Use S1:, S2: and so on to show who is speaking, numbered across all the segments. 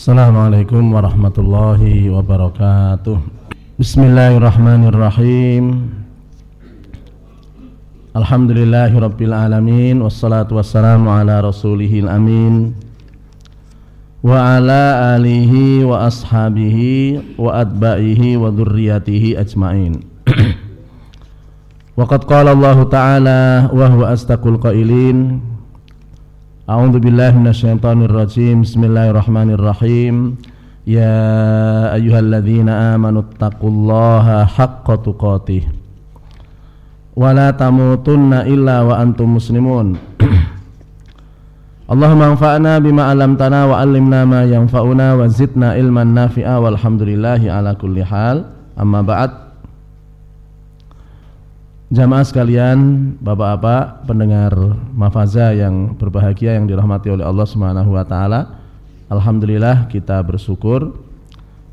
S1: Assalamualaikum warahmatullahi wabarakatuh. Bismillahirrahmanirrahim. Alhamdulillahi rabbil alamin. Wassalatu wassalamu ala rasulihil amin. Wa ala alihi wa ashabihi Wa adba'ihi wa dhurriyatihi ajma'in. Waqad qala Allah ta'ala Wa huwa astaqul qailin A'udzu billahi minasyaitonir rajim. Bismillahirrahmanirrahim. Ya ayyuhalladzina amanu taqullaha haqqa tuqatih. Wa la tamutunna illa wa antum muslimun. Allahumma anfa'na bima 'allamtana wa 'allimna ma yanfa'una wa zidna ilman nafi'a walhamdulillahi ala kulli hal. Amma ba'd. Jamaah sekalian, bapak-bapak, pendengar mafaza yang berbahagia yang dirahmati oleh Allah Subhanahu wa taala. Alhamdulillah kita bersyukur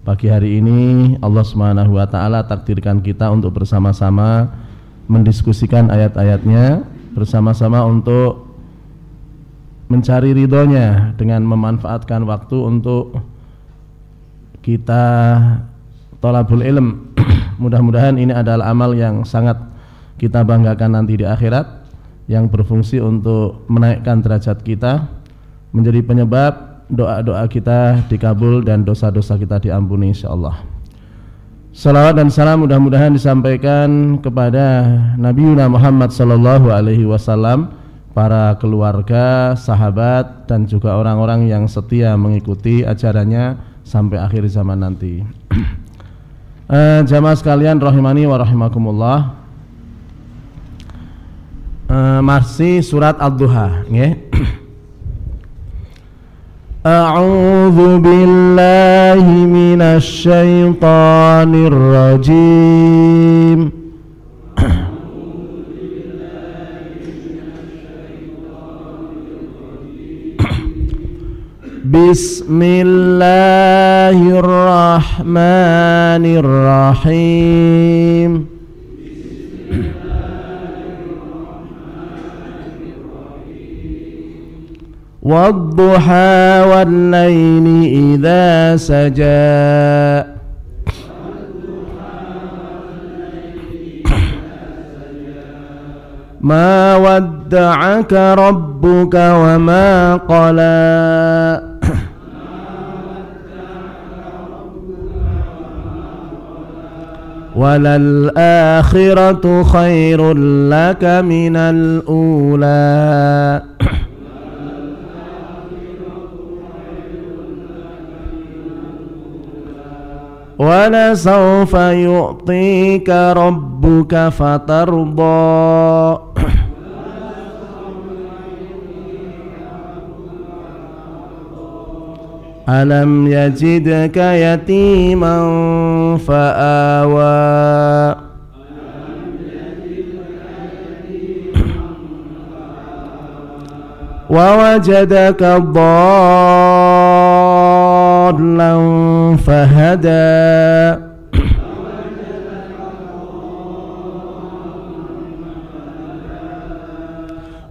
S1: pagi hari ini Allah Subhanahu wa taala takdirkan kita untuk bersama-sama mendiskusikan ayat-ayatnya, bersama-sama untuk mencari ridhonya dengan memanfaatkan waktu untuk kita tolabul ilm. Mudah-mudahan ini adalah amal yang sangat kita banggakan nanti di akhirat yang berfungsi untuk menaikkan derajat kita menjadi penyebab doa-doa kita dikabul dan dosa-dosa kita diampuni insyaallah. Salawat dan salam mudah-mudahan disampaikan kepada Nabi Muhammad sallallahu alaihi wasallam, para keluarga, sahabat dan juga orang-orang yang setia mengikuti ajarannya sampai akhir zaman nanti. uh, jamaah sekalian rahimani wa rahimakumullah masih surat Al-Duha nggih. Billahi minasy rajim. Bismillahirrahmanirrahim. والضحى والليل إذا سجى. ما ودعك ربك وما قلى. وللآخرة خير لك من الأولى. ولسوف يعطيك ربك فترضى. ألم يجدك يتيما فآوى. ووجدك ضالا. ضالا فهدى.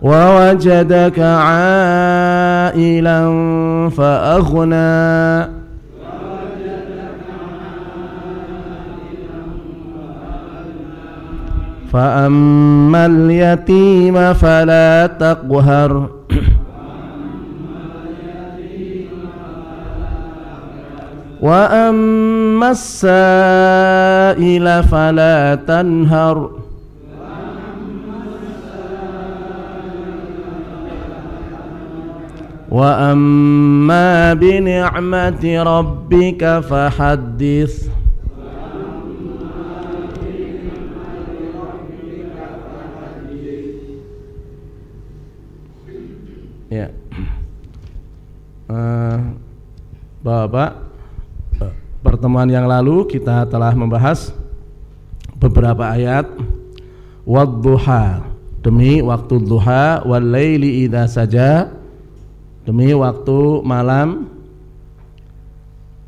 S1: ووجدك عائلا فأغنى. فأما اليتيم فلا تقهر. وأما السائل فلا تنهر وأما بنعمة ربك فحدث. Uh, Bapak pertemuan yang lalu kita telah membahas beberapa ayat. Wadduha demi waktu duha wal laili idza saja demi waktu malam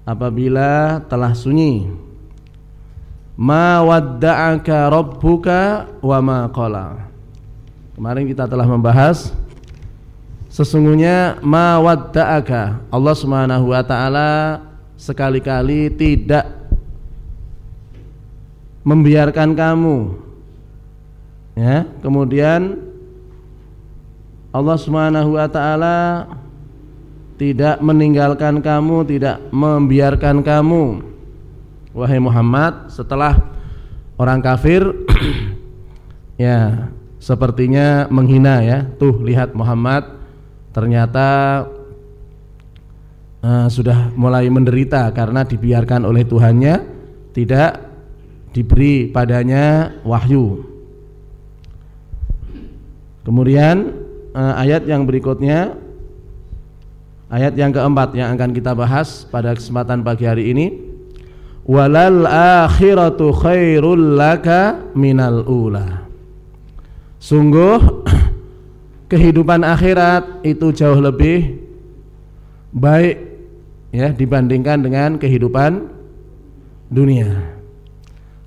S1: apabila telah sunyi. Ma wadda'aka rabbuka wa ma qala. Kemarin kita telah membahas Sesungguhnya mawadda'aka Allah Subhanahu wa taala sekali-kali tidak membiarkan kamu. Ya kemudian Allah Subhanahu wa taala tidak meninggalkan kamu tidak membiarkan kamu. Wahai Muhammad setelah orang kafir ya sepertinya menghina ya. Tuh lihat Muhammad ternyata uh, sudah mulai menderita karena dibiarkan oleh Tuhannya tidak diberi padanya wahyu. Kemudian uh, ayat yang berikutnya ayat yang keempat yang akan kita bahas pada kesempatan pagi hari ini walal akhiratu khairul laka minal ula. Sungguh kehidupan akhirat itu jauh lebih baik ya dibandingkan dengan kehidupan dunia.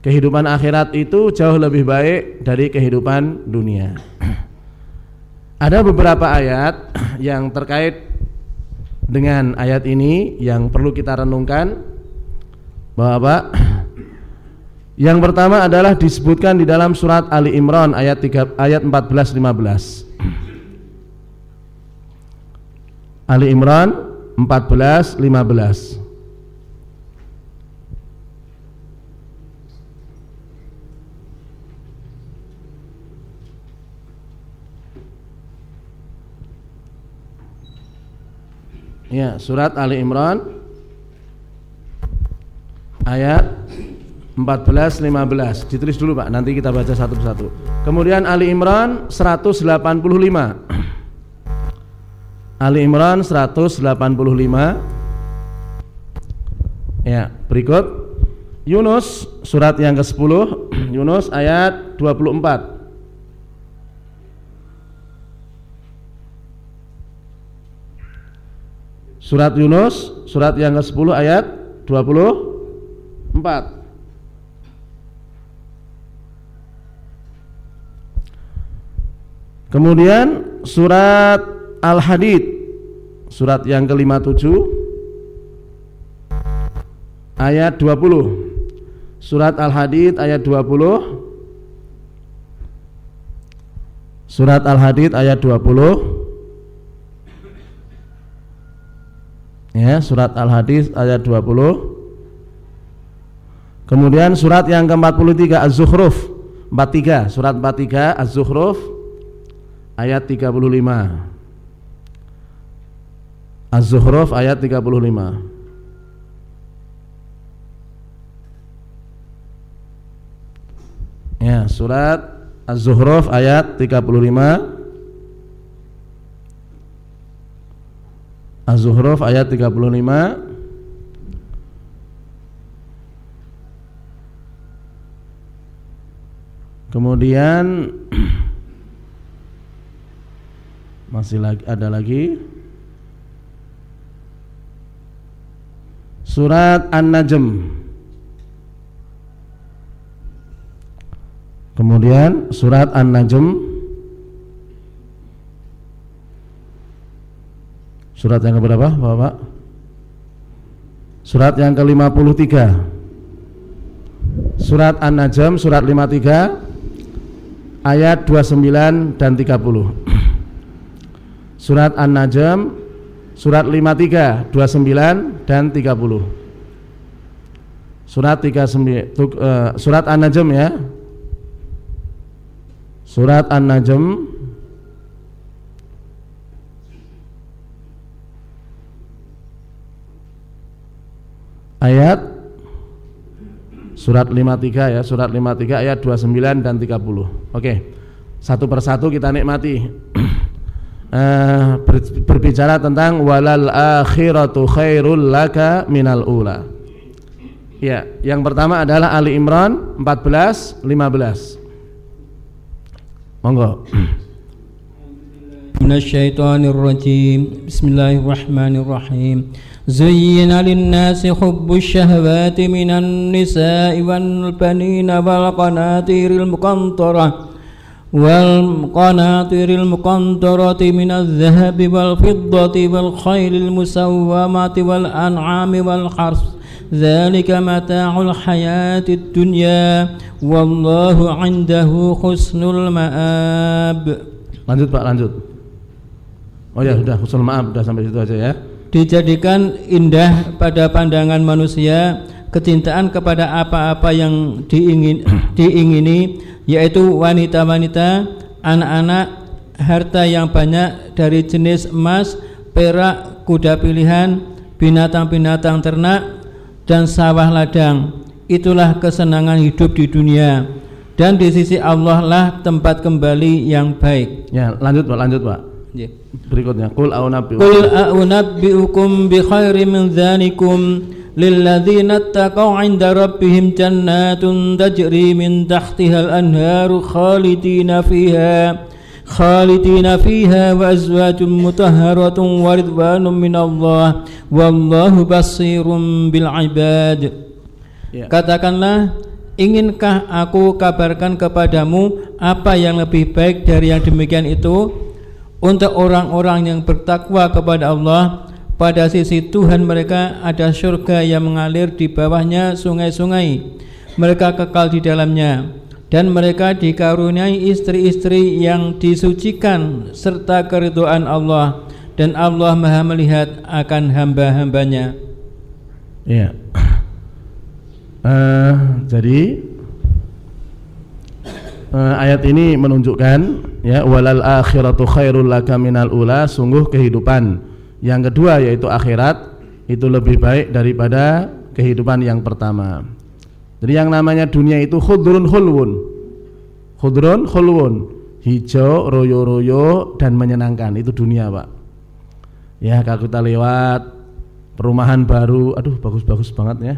S1: Kehidupan akhirat itu jauh lebih baik dari kehidupan dunia. Ada beberapa ayat yang terkait dengan ayat ini yang perlu kita renungkan bahwa apa? Yang pertama adalah disebutkan di dalam surat Ali Imran ayat 3 ayat 14 15. Ali Imran 14 15. Ya, surat Ali Imran ayat 14 15. Ditulis dulu, Pak. Nanti kita baca satu persatu. Kemudian Ali Imran 185. Ali Imran 185. Ya, berikut Yunus surat yang ke-10 Yunus ayat 24 Surat Yunus surat yang ke-10 ayat 24. Kemudian surat Al-Hadid surat yang ke-57 ayat 20. Surat Al-Hadid ayat 20 Surat Al-Hadid ayat 20 Ya, surat Al-Hadis ayat 20. Kemudian surat yang ke-43 Az-Zukhruf 43, surat 43 Az-Zukhruf ayat 35. Az-Zukhruf ayat 35. Ya, surat Az-Zukhruf ayat 35 Az-Zuhruf ayat 35 Kemudian masih lagi ada lagi Surat An-Najm. Kemudian surat An-Najm. Surat yang keberapa Bapak? Surat yang ke-53. Surat An-Najm surat 53 ayat 29 dan 30 Surat An-Najm surat 53 29 dan 30 Surat 39 uh, surat An-Najm ya Surat An-Najm ayat surat 53 ya, surat 53 ayat 29 dan 30. Oke. Satu persatu kita nikmati. uh, berbicara tentang walal akhiratu khairul laka minal ula. Ya, yang pertama adalah Ali Imran 14 15. Monggo.
S2: من الشيطان الرجيم بسم الله الرحمن الرحيم زين للناس حب الشهوات من النساء والبنين والقناطير المقنطرة والقناطر المقنطرة من الذهب والفضة والخيل المسومة والأنعام والحرث ذلك متاع الحياة الدنيا والله عنده حسن المآب
S1: lanjut Pak lanjut oh ya sudah husnul maaf sudah sampai situ aja ya
S2: dijadikan indah pada pandangan manusia kecintaan kepada apa-apa yang diingin, diingini yaitu wanita-wanita, anak-anak, harta yang banyak dari jenis emas, perak, kuda pilihan, binatang-binatang ternak dan sawah ladang. Itulah kesenangan hidup di dunia dan di sisi Allah lah tempat kembali yang baik.
S1: Ya, lanjut Pak, lanjut Pak.
S2: Ya.
S1: Berikutnya, a'unabbi'ukum
S2: Qul a'unabbi'ukum bi khairi min dzalikum للذين اتقوا عند ربهم جنات تجري من تحتها الأنهار خالدين فيها خالدين فيها وأزواج مطهرة ورضوان من الله والله بصير بالعباد Katakanlah Inginkah aku kabarkan kepadamu apa yang lebih baik dari yang demikian itu untuk orang-orang yang bertakwa kepada Allah pada sisi Tuhan mereka ada surga yang mengalir di bawahnya sungai-sungai. Mereka kekal di dalamnya dan mereka dikaruniai istri-istri yang disucikan serta keriduan Allah dan Allah Maha melihat akan hamba-hambanya.
S1: Iya. Uh, jadi uh, ayat ini menunjukkan ya walal akhiratu khairul laka minal ula sungguh kehidupan yang kedua yaitu akhirat itu lebih baik daripada kehidupan yang pertama. Jadi yang namanya dunia itu khudrun khulwun. Khudrun khulwun, hijau, royo-royo dan menyenangkan itu dunia, Pak. Ya, kalau kita lewat perumahan baru, aduh bagus-bagus banget ya.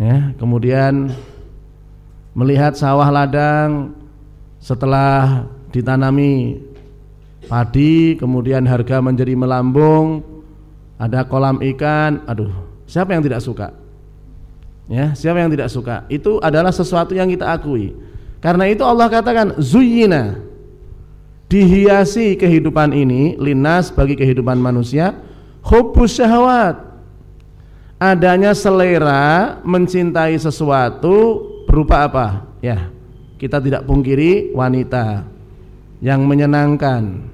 S1: Ya, kemudian melihat sawah ladang setelah ditanami padi, kemudian harga menjadi melambung, ada kolam ikan, aduh, siapa yang tidak suka? Ya, siapa yang tidak suka? Itu adalah sesuatu yang kita akui. Karena itu Allah katakan zuyina dihiasi kehidupan ini linas bagi kehidupan manusia hubbus syahwat adanya selera mencintai sesuatu berupa apa ya kita tidak pungkiri wanita yang menyenangkan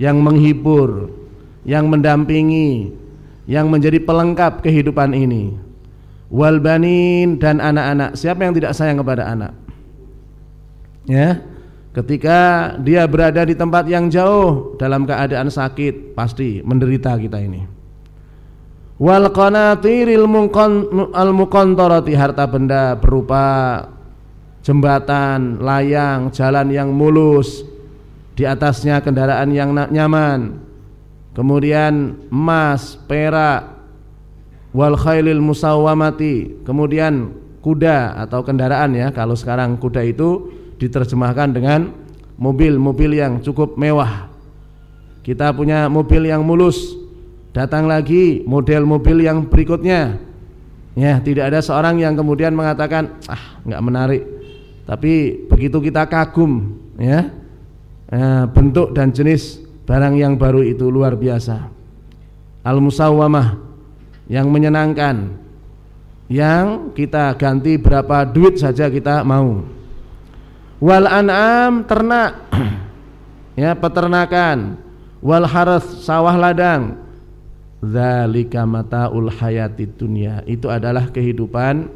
S1: yang menghibur, yang mendampingi, yang menjadi pelengkap kehidupan ini. Walbanin dan anak-anak. Siapa yang tidak sayang kepada anak? Ya. Ketika dia berada di tempat yang jauh dalam keadaan sakit, pasti menderita kita ini. Wal qanatiril al muqantarati harta benda berupa jembatan, layang, jalan yang mulus, di atasnya kendaraan yang nyaman. Kemudian emas, perak wal khailil musawwamati. Kemudian kuda atau kendaraan ya kalau sekarang kuda itu diterjemahkan dengan mobil-mobil yang cukup mewah. Kita punya mobil yang mulus. Datang lagi model mobil yang berikutnya. Ya tidak ada seorang yang kemudian mengatakan ah nggak menarik. Tapi begitu kita kagum ya eh, bentuk dan jenis barang yang baru itu luar biasa. Al musawwamah yang menyenangkan yang kita ganti berapa duit saja kita mau. Wal an'am ternak ya peternakan. Wal haras sawah ladang. Zalika mataul hayati dunia. Itu adalah kehidupan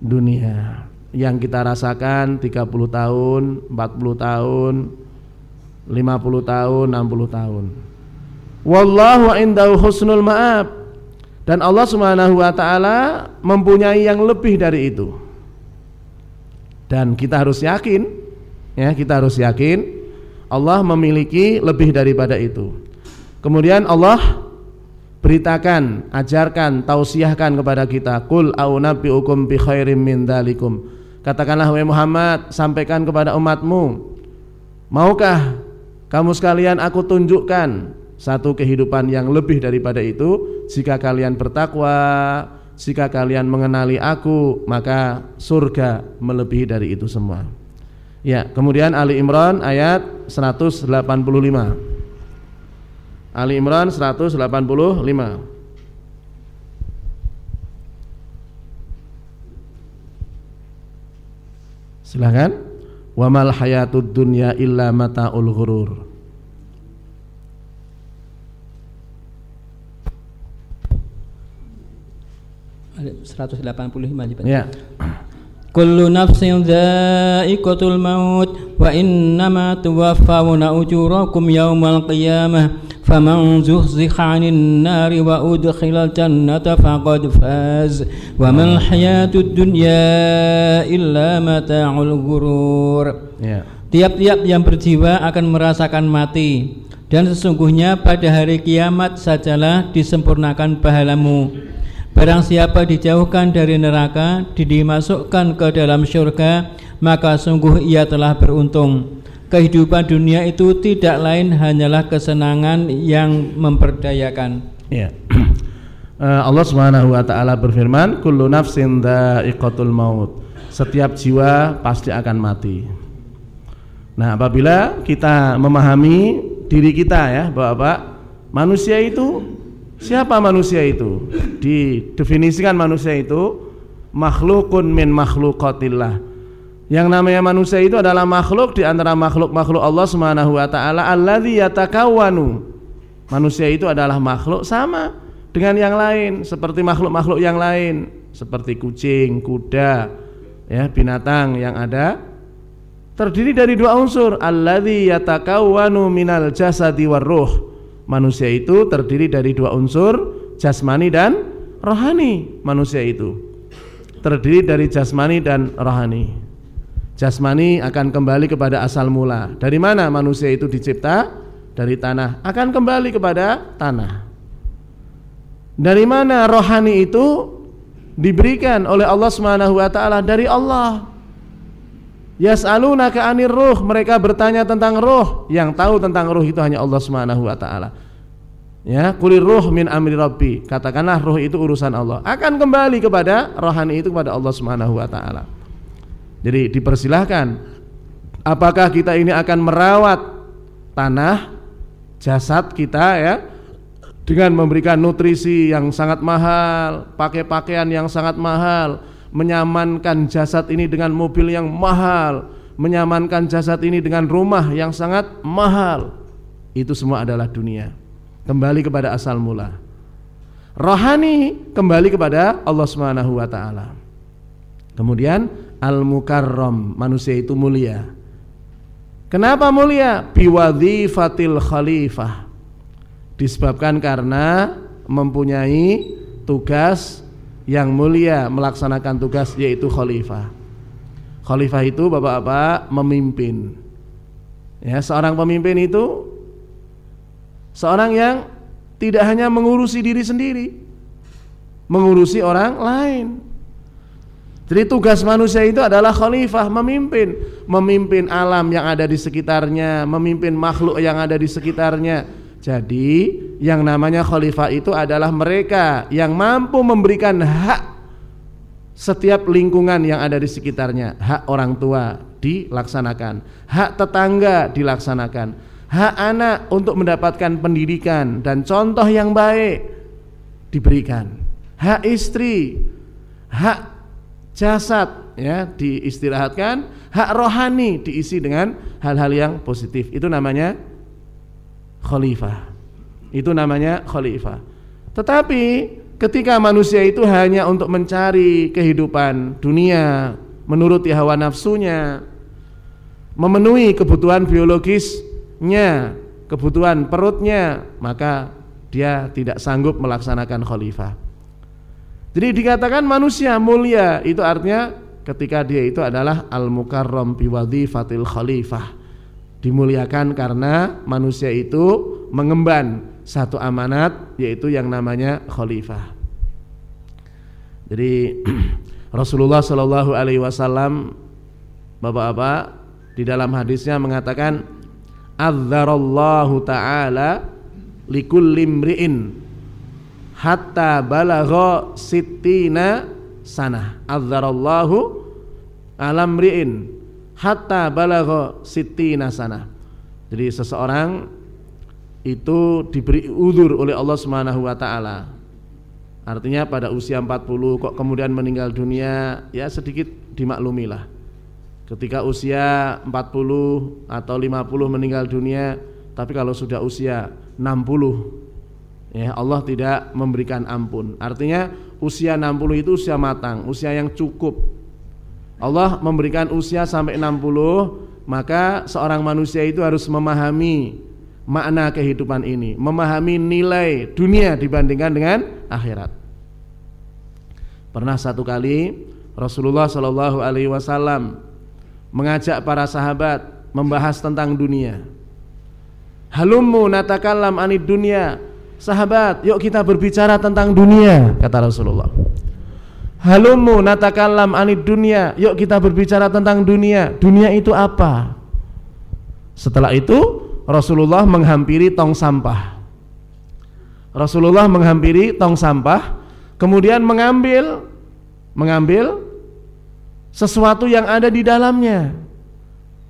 S1: dunia yang kita rasakan 30 tahun, 40 tahun, 50 tahun, 60 tahun. Wallahu indahu husnul ma'ab. Dan Allah Subhanahu wa taala mempunyai yang lebih dari itu. Dan kita harus yakin, ya, kita harus yakin Allah memiliki lebih daripada itu. Kemudian Allah beritakan, ajarkan, tausiahkan kepada kita, "Qul a'unabbi'ukum bi khairim min dzalikum." Katakanlah wahai Muhammad, sampaikan kepada umatmu, maukah kamu sekalian aku tunjukkan satu kehidupan yang lebih daripada itu jika kalian bertakwa, jika kalian mengenali aku, maka surga melebihi dari itu semua. Ya, kemudian Ali Imran ayat 185. Ali Imran 185. Silahkan. Wa mal hayatud dunya illa mataul ghurur.
S2: Puluh lima
S1: Ya.
S2: Kullu nafsin dha'iqatul maut wa innama tuwaffawna ujurakum yawmal qiyamah faman zuhziha 'anil nari wa udkhilal jannata faqad faz wa mal hayatud dunya illa mata'ul ghurur
S1: Ya.
S2: Tiap-tiap yang berjiwa akan merasakan mati. Dan sesungguhnya pada hari kiamat sajalah disempurnakan pahalamu Barang siapa dijauhkan dari neraka, dimasukkan ke dalam syurga, maka sungguh ia telah beruntung. Kehidupan dunia itu tidak lain hanyalah kesenangan yang memperdayakan.
S1: Ya. Eh, Allah Subhanahu wa taala berfirman, "Kullu nafsin dha'iqatul maut." Setiap jiwa pasti akan mati. Nah, apabila kita memahami diri kita ya, Bapak, manusia itu siapa manusia itu? Didefinisikan manusia itu makhlukun min makhluqatillah. Yang namanya manusia itu adalah makhluk di antara makhluk-makhluk Allah Subhanahu wa taala alladzi yatakawwanu. Manusia itu adalah makhluk sama dengan yang lain seperti makhluk-makhluk yang lain seperti kucing, kuda, ya, binatang yang ada terdiri dari dua unsur alladzi yatakawwanu minal jasadi warruh. Manusia itu terdiri dari dua unsur jasmani dan rohani. Manusia itu terdiri dari jasmani dan rohani. Jasmani akan kembali kepada asal mula. Dari mana manusia itu dicipta? Dari tanah. Akan kembali kepada tanah. Dari mana rohani itu diberikan oleh Allah Subhanahu wa taala dari Allah. Yas'alunaka 'anir ruh, mereka bertanya tentang roh. Yang tahu tentang roh itu hanya Allah Subhanahu wa taala. Ya, kulir ruh min amri rabbi. Katakanlah roh itu urusan Allah. Akan kembali kepada rohani itu kepada Allah Subhanahu wa taala. Jadi dipersilahkan apakah kita ini akan merawat tanah jasad kita ya dengan memberikan nutrisi yang sangat mahal, pakai pakaian yang sangat mahal, menyamankan jasad ini dengan mobil yang mahal, menyamankan jasad ini dengan rumah yang sangat mahal. Itu semua adalah dunia. Kembali kepada asal mula. Rohani kembali kepada Allah Subhanahu wa taala. Kemudian al-mukarram, manusia itu mulia. Kenapa mulia? Biwadhifatil khalifah. Disebabkan karena mempunyai tugas yang mulia melaksanakan tugas yaitu khalifah. Khalifah itu Bapak-bapak memimpin. Ya, seorang pemimpin itu seorang yang tidak hanya mengurusi diri sendiri, mengurusi orang lain. Jadi tugas manusia itu adalah khalifah, memimpin, memimpin alam yang ada di sekitarnya, memimpin makhluk yang ada di sekitarnya. Jadi yang namanya khalifah itu adalah mereka yang mampu memberikan hak setiap lingkungan yang ada di sekitarnya. Hak orang tua dilaksanakan, hak tetangga dilaksanakan, hak anak untuk mendapatkan pendidikan dan contoh yang baik diberikan. Hak istri, hak jasad ya diistirahatkan, hak rohani diisi dengan hal-hal yang positif. Itu namanya khalifah. Itu namanya khalifah. Tetapi ketika manusia itu hanya untuk mencari kehidupan dunia, menuruti hawa nafsunya, memenuhi kebutuhan biologisnya, kebutuhan perutnya, maka dia tidak sanggup melaksanakan khalifah. Jadi dikatakan manusia mulia itu artinya ketika dia itu adalah al-mukarram bi wadhifatil khalifah. Dimuliakan karena manusia itu mengemban satu amanat yaitu yang namanya khalifah. Jadi Rasulullah Shallallahu alaihi wasallam Bapak-bapak di dalam hadisnya mengatakan adzarallahu taala likulli imri'in hatta balagha sittina sana adzarallahu alam ri'in hatta balagha sittina sana. Jadi seseorang itu diberi udur oleh Allah Subhanahu wa taala. Artinya pada usia 40 kok kemudian meninggal dunia ya sedikit dimaklumilah. Ketika usia 40 atau 50 meninggal dunia, tapi kalau sudah usia 60 ya Allah tidak memberikan ampun. Artinya usia 60 itu usia matang, usia yang cukup. Allah memberikan usia sampai 60, maka seorang manusia itu harus memahami makna kehidupan ini, memahami nilai dunia dibandingkan dengan akhirat. Pernah satu kali Rasulullah Shallallahu Alaihi Wasallam mengajak para sahabat membahas tentang dunia. Halummu natakallam anid dunia. Sahabat, yuk kita berbicara tentang dunia, kata Rasulullah. Halummu natakallam anid dunia. Yuk kita berbicara tentang dunia. Dunia itu apa? Setelah itu Rasulullah menghampiri tong sampah. Rasulullah menghampiri tong sampah, kemudian mengambil mengambil sesuatu yang ada di dalamnya.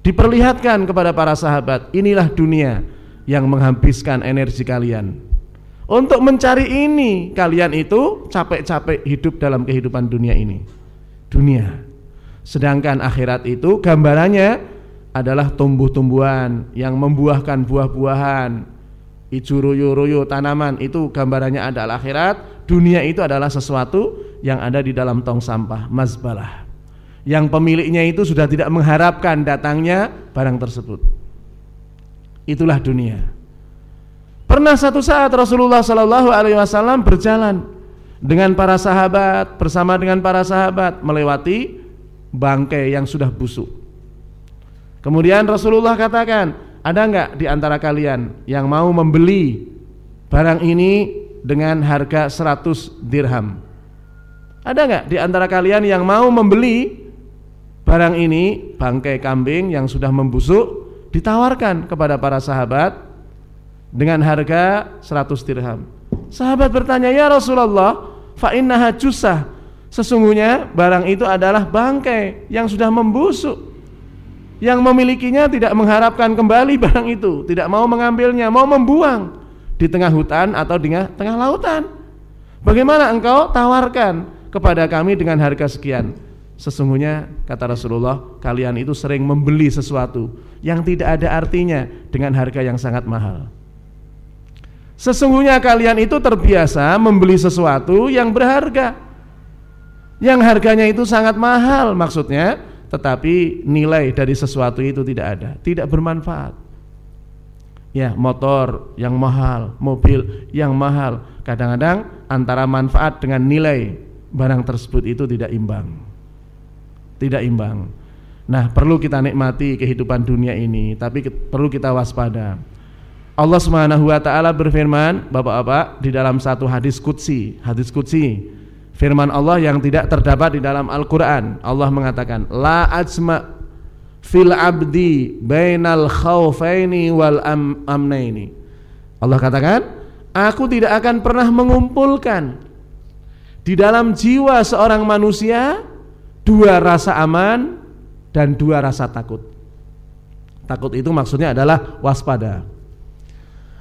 S1: Diperlihatkan kepada para sahabat, inilah dunia yang menghabiskan energi kalian. Untuk mencari ini, kalian itu capek-capek hidup dalam kehidupan dunia ini. Dunia. Sedangkan akhirat itu gambarannya adalah tumbuh-tumbuhan yang membuahkan buah-buahan. Royo-royo tanaman itu gambarannya adalah akhirat. Dunia itu adalah sesuatu yang ada di dalam tong sampah mazbalah. Yang pemiliknya itu sudah tidak mengharapkan datangnya barang tersebut. Itulah dunia pernah satu saat Rasulullah Shallallahu Alaihi Wasallam berjalan dengan para sahabat bersama dengan para sahabat melewati bangkai yang sudah busuk Kemudian Rasulullah katakan, ada enggak di antara kalian yang mau membeli barang ini dengan harga 100 dirham? Ada enggak di antara kalian yang mau membeli barang ini bangkai kambing yang sudah membusuk ditawarkan kepada para sahabat dengan harga 100 dirham? Sahabat bertanya, "Ya Rasulullah, fa innaha jusah." Sesungguhnya barang itu adalah bangkai yang sudah membusuk yang memilikinya tidak mengharapkan kembali barang itu, tidak mau mengambilnya, mau membuang di tengah hutan atau di tengah lautan. Bagaimana engkau tawarkan kepada kami dengan harga sekian? Sesungguhnya kata Rasulullah, kalian itu sering membeli sesuatu yang tidak ada artinya dengan harga yang sangat mahal. Sesungguhnya kalian itu terbiasa membeli sesuatu yang berharga. Yang harganya itu sangat mahal maksudnya tetapi nilai dari sesuatu itu tidak ada, tidak bermanfaat. Ya, motor yang mahal, mobil yang mahal, kadang-kadang antara manfaat dengan nilai barang tersebut itu tidak imbang. Tidak imbang. Nah, perlu kita nikmati kehidupan dunia ini, tapi perlu kita waspada. Allah Subhanahu wa taala berfirman, Bapak-bapak, di dalam satu hadis qudsi, hadis qudsi firman Allah yang tidak terdapat di dalam Al-Qur'an. Allah mengatakan, "La ajma fil abdi bainal khaufaini wal am amnaini." Allah katakan, "Aku tidak akan pernah mengumpulkan di dalam jiwa seorang manusia dua rasa aman dan dua rasa takut." Takut itu maksudnya adalah waspada.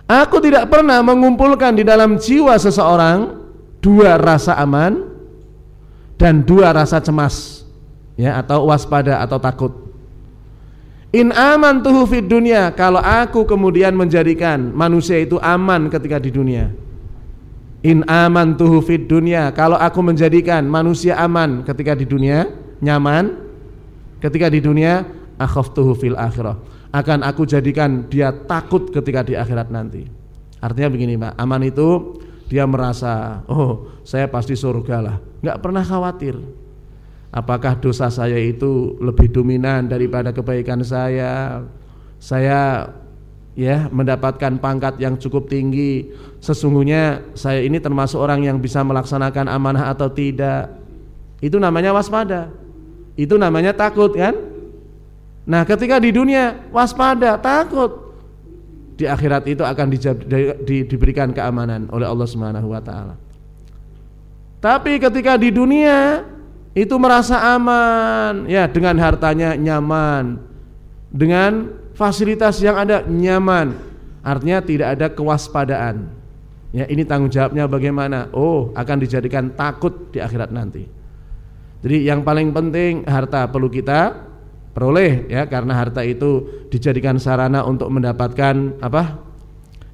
S1: Aku tidak pernah mengumpulkan di dalam jiwa seseorang dua rasa aman dan dua rasa cemas ya atau waspada atau takut. In aman tuh fit dunia kalau aku kemudian menjadikan manusia itu aman ketika di dunia. In aman tuh fit dunia kalau aku menjadikan manusia aman ketika di dunia, nyaman ketika di dunia, tuh fil akhirah. Akan aku jadikan dia takut ketika di akhirat nanti. Artinya begini, Pak. Aman itu dia merasa, "Oh, saya pasti surga lah." nggak pernah khawatir apakah dosa saya itu lebih dominan daripada kebaikan saya saya ya mendapatkan pangkat yang cukup tinggi sesungguhnya saya ini termasuk orang yang bisa melaksanakan amanah atau tidak itu namanya waspada itu namanya takut kan nah ketika di dunia waspada takut di akhirat itu akan diberikan keamanan oleh Allah Subhanahu wa taala tapi ketika di dunia itu merasa aman, ya dengan hartanya nyaman, dengan fasilitas yang ada nyaman. Artinya tidak ada kewaspadaan. Ya, ini tanggung jawabnya bagaimana? Oh, akan dijadikan takut di akhirat nanti. Jadi yang paling penting harta perlu kita peroleh ya karena harta itu dijadikan sarana untuk mendapatkan apa?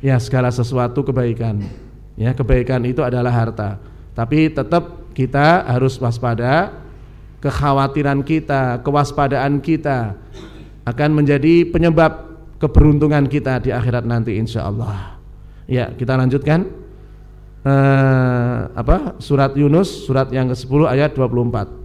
S1: Ya, segala sesuatu kebaikan. Ya, kebaikan itu adalah harta. Tapi tetap kita harus waspada kekhawatiran kita, kewaspadaan kita akan menjadi penyebab keberuntungan kita di akhirat nanti insya Allah. Ya, kita lanjutkan uh, apa? Surat Yunus surat yang ke-10 ayat 24.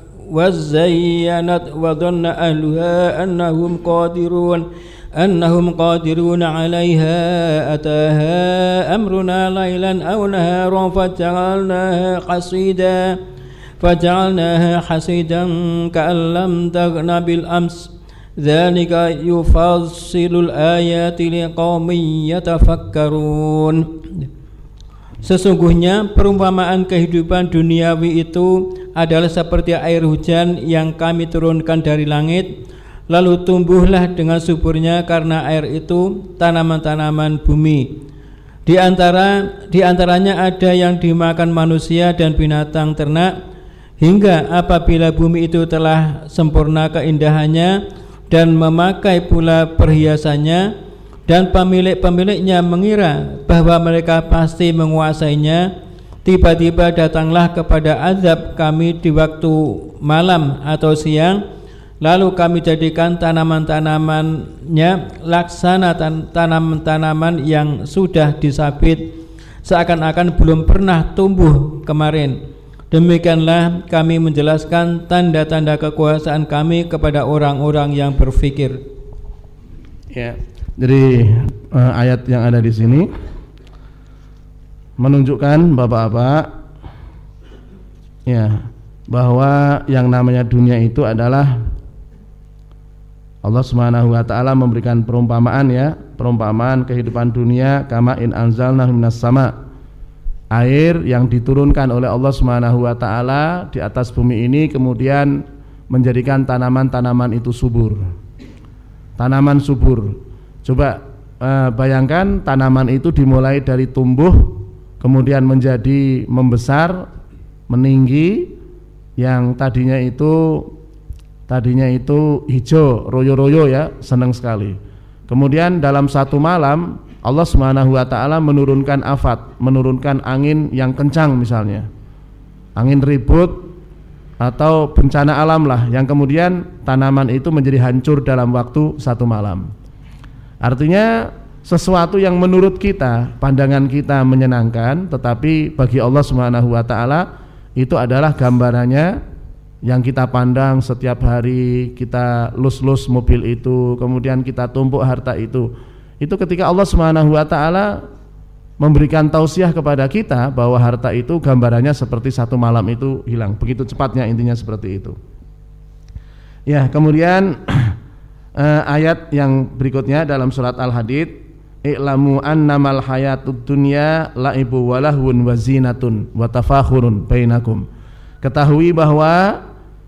S2: وزينت وظن أهلها أنهم قادرون أنهم قادرون عليها. أتاها أمرنا ليلا أو نهارا فجعلناها حصيدا فجعلناها حصيدا كأن لم تغن بالأمس. ذلك يفصل الآيات لقوم يتفكرون. Sesungguhnya perumpamaan kehidupan duniawi itu adalah seperti air hujan yang kami turunkan dari langit lalu tumbuhlah dengan suburnya karena air itu tanaman-tanaman bumi. Di antara di antaranya ada yang dimakan manusia dan binatang ternak hingga apabila bumi itu telah sempurna keindahannya dan memakai pula perhiasannya dan pemilik-pemiliknya mengira bahwa mereka pasti menguasainya tiba-tiba datanglah kepada azab kami di waktu malam atau siang Lalu kami jadikan tanaman-tanamannya laksana tanaman-tanaman yang sudah disabit seakan-akan belum pernah tumbuh kemarin. Demikianlah kami menjelaskan tanda-tanda kekuasaan kami kepada orang-orang yang berfikir.
S1: Ya, jadi uh, ayat yang ada di sini menunjukkan bapak-bapak ya bahwa yang namanya dunia itu adalah Allah Subhanahu wa taala memberikan perumpamaan ya, perumpamaan kehidupan dunia kama in anzalna minas sama. Air yang diturunkan oleh Allah Subhanahu wa taala di atas bumi ini kemudian menjadikan tanaman-tanaman itu subur. Tanaman subur. Coba eh, bayangkan tanaman itu dimulai dari tumbuh kemudian menjadi membesar, meninggi yang tadinya itu tadinya itu hijau royo-royo ya senang sekali. Kemudian dalam satu malam Allah taala menurunkan afat menurunkan angin yang kencang misalnya. Angin ribut atau bencana alam lah yang kemudian tanaman itu menjadi hancur dalam waktu satu malam artinya sesuatu yang menurut kita pandangan kita menyenangkan tetapi bagi Allah Subhanahu wa taala itu adalah gambarannya yang kita pandang setiap hari kita lus-lus mobil itu kemudian kita tumpuk harta itu. Itu ketika Allah Subhanahu wa taala memberikan tausiah kepada kita bahwa harta itu gambarannya seperti satu malam itu hilang. Begitu cepatnya intinya seperti itu. Ya kemudian eh, ayat yang berikutnya dalam surat Al-Hadid I'lamu annamal hayatud dunya laibu walahun wazinatun watafakhurun bainakum Ketahui bahwa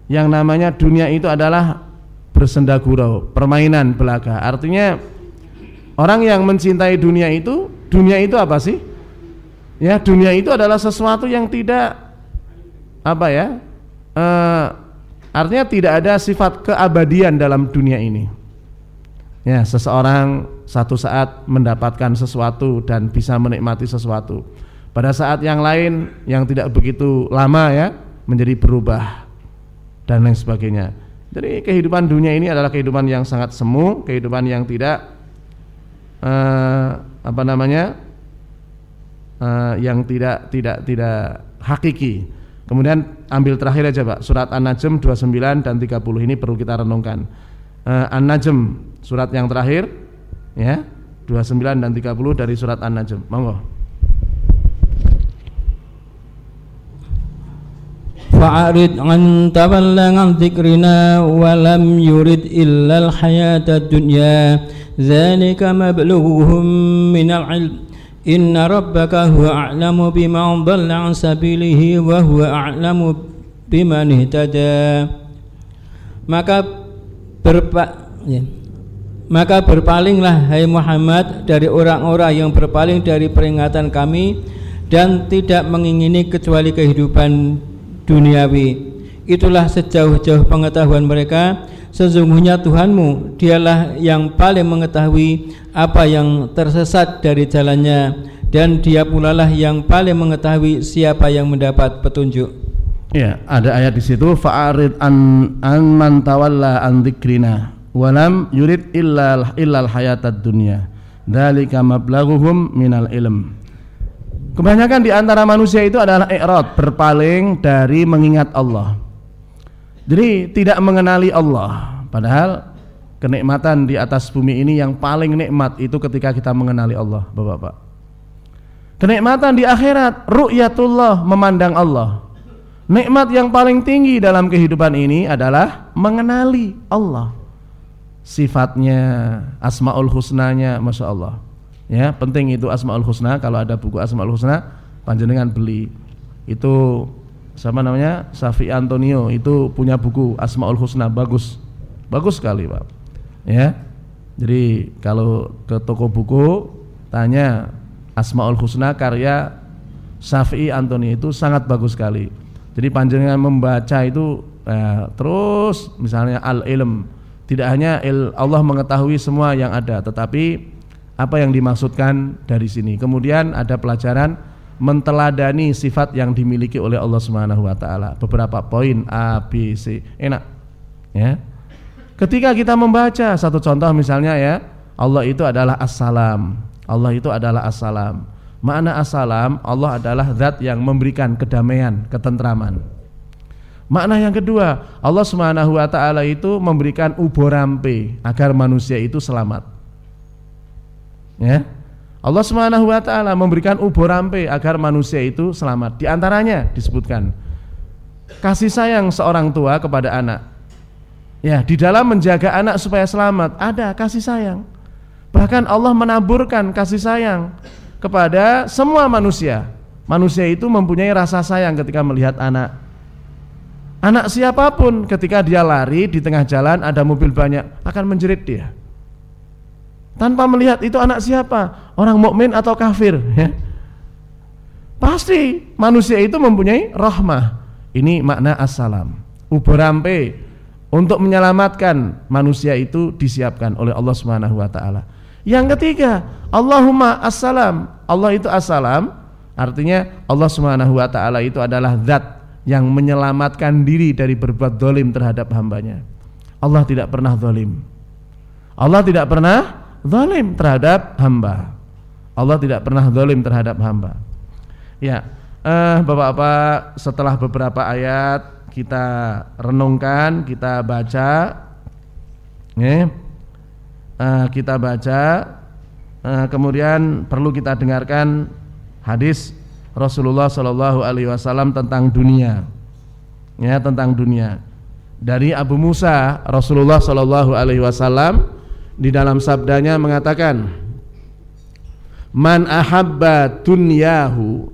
S1: yang namanya dunia itu adalah bersenda gurau, permainan belaka. Artinya orang yang mencintai dunia itu, dunia itu apa sih? Ya, dunia itu adalah sesuatu yang tidak apa ya? E, artinya tidak ada sifat keabadian dalam dunia ini. Ya, seseorang satu saat mendapatkan sesuatu dan bisa menikmati sesuatu. Pada saat yang lain yang tidak begitu lama ya menjadi berubah dan lain sebagainya. Jadi kehidupan dunia ini adalah kehidupan yang sangat semu, kehidupan yang tidak uh, apa namanya, uh, yang tidak tidak tidak hakiki. Kemudian ambil terakhir aja Pak, surat An-Najm 29 dan 30 ini perlu kita renungkan. Uh, An-Najm surat yang terakhir ya, 29 dan 30 dari surat An-Najm. Monggo.
S2: Fa'arid an tawalla an dzikrina wa lam yurid illa al-hayata dunya. Dzalika mablughuhum min al-'ilm. Inna rabbaka huwa a'lamu biman dhalla an sabilihi wa huwa a'lamu biman ihtada. Maka berpa ya. Maka berpalinglah hai Muhammad dari orang-orang yang berpaling dari peringatan kami dan tidak mengingini kecuali kehidupan duniawi itulah sejauh-jauh pengetahuan mereka. Sesungguhnya Tuhanmu dialah yang paling mengetahui apa yang tersesat dari jalannya. Dan dia pula lah yang paling mengetahui siapa yang mendapat petunjuk.
S1: Ya ada ayat di situ fa'arid an an man tawalla an dzikrina walam yurid illa illal hayatad dunya. Dzalika mablaghuhum minal ilm. Kebanyakan di antara manusia itu adalah i'rad, berpaling dari mengingat Allah. Jadi tidak mengenali Allah. Padahal kenikmatan di atas bumi ini yang paling nikmat itu ketika kita mengenali Allah, Bapak-bapak. Kenikmatan di akhirat, ru'yatullah, memandang Allah. Nikmat yang paling tinggi dalam kehidupan ini adalah mengenali Allah. Sifatnya, asmaul husnanya, Masya Allah. Ya, penting itu asmaul husna. Kalau ada buku asmaul husna, panjenengan beli. Itu sama namanya? Safi Antonio. Itu punya buku Asmaul Husna. Bagus. Bagus sekali pak. Ya. Jadi kalau ke toko buku tanya Asmaul Husna karya Safi Antonio itu sangat bagus sekali. Jadi panjenengan membaca itu eh, terus misalnya al ilm tidak hanya il, Allah mengetahui semua yang ada tetapi apa yang dimaksudkan dari sini. Kemudian ada pelajaran menteladani sifat yang dimiliki oleh Allah Subhanahu wa taala. Beberapa poin A, B, C. Enak. Ya. Ketika kita membaca satu contoh misalnya ya, Allah itu adalah Assalam. Allah itu adalah Assalam. Makna Assalam, Allah adalah zat yang memberikan kedamaian, ketentraman. Makna yang kedua, Allah Subhanahu wa taala itu memberikan uborampe agar manusia itu selamat. Ya. Allah Subhanahu wa taala memberikan ubur rampe agar manusia itu selamat. Di antaranya disebutkan kasih sayang seorang tua kepada anak. Ya, di dalam menjaga anak supaya selamat ada kasih sayang. Bahkan Allah menaburkan kasih sayang kepada semua manusia. Manusia itu mempunyai rasa sayang ketika melihat anak. Anak siapa pun ketika dia lari di tengah jalan ada mobil banyak akan menjerit dia tanpa melihat itu anak siapa, orang mukmin atau kafir, ya. Pasti manusia itu mempunyai rahmah. Ini makna assalam. Uberampe untuk menyelamatkan manusia itu disiapkan oleh Allah Subhanahu wa taala. Yang ketiga, Allahumma assalam. Allah itu assalam, artinya Allah Subhanahu wa taala itu adalah zat yang menyelamatkan diri dari berbuat dolim terhadap hambanya. Allah tidak pernah dolim. Allah tidak pernah zalim terhadap hamba. Allah tidak pernah zalim terhadap hamba. Ya, eh, bapak-bapak, setelah beberapa ayat kita renungkan, kita baca, eh, eh, kita baca, eh, kemudian perlu kita dengarkan hadis Rasulullah Shallallahu Alaihi Wasallam tentang dunia, ya tentang dunia. Dari Abu Musa Rasulullah Shallallahu Alaihi Wasallam di dalam sabdanya mengatakan man ahabba dunyahu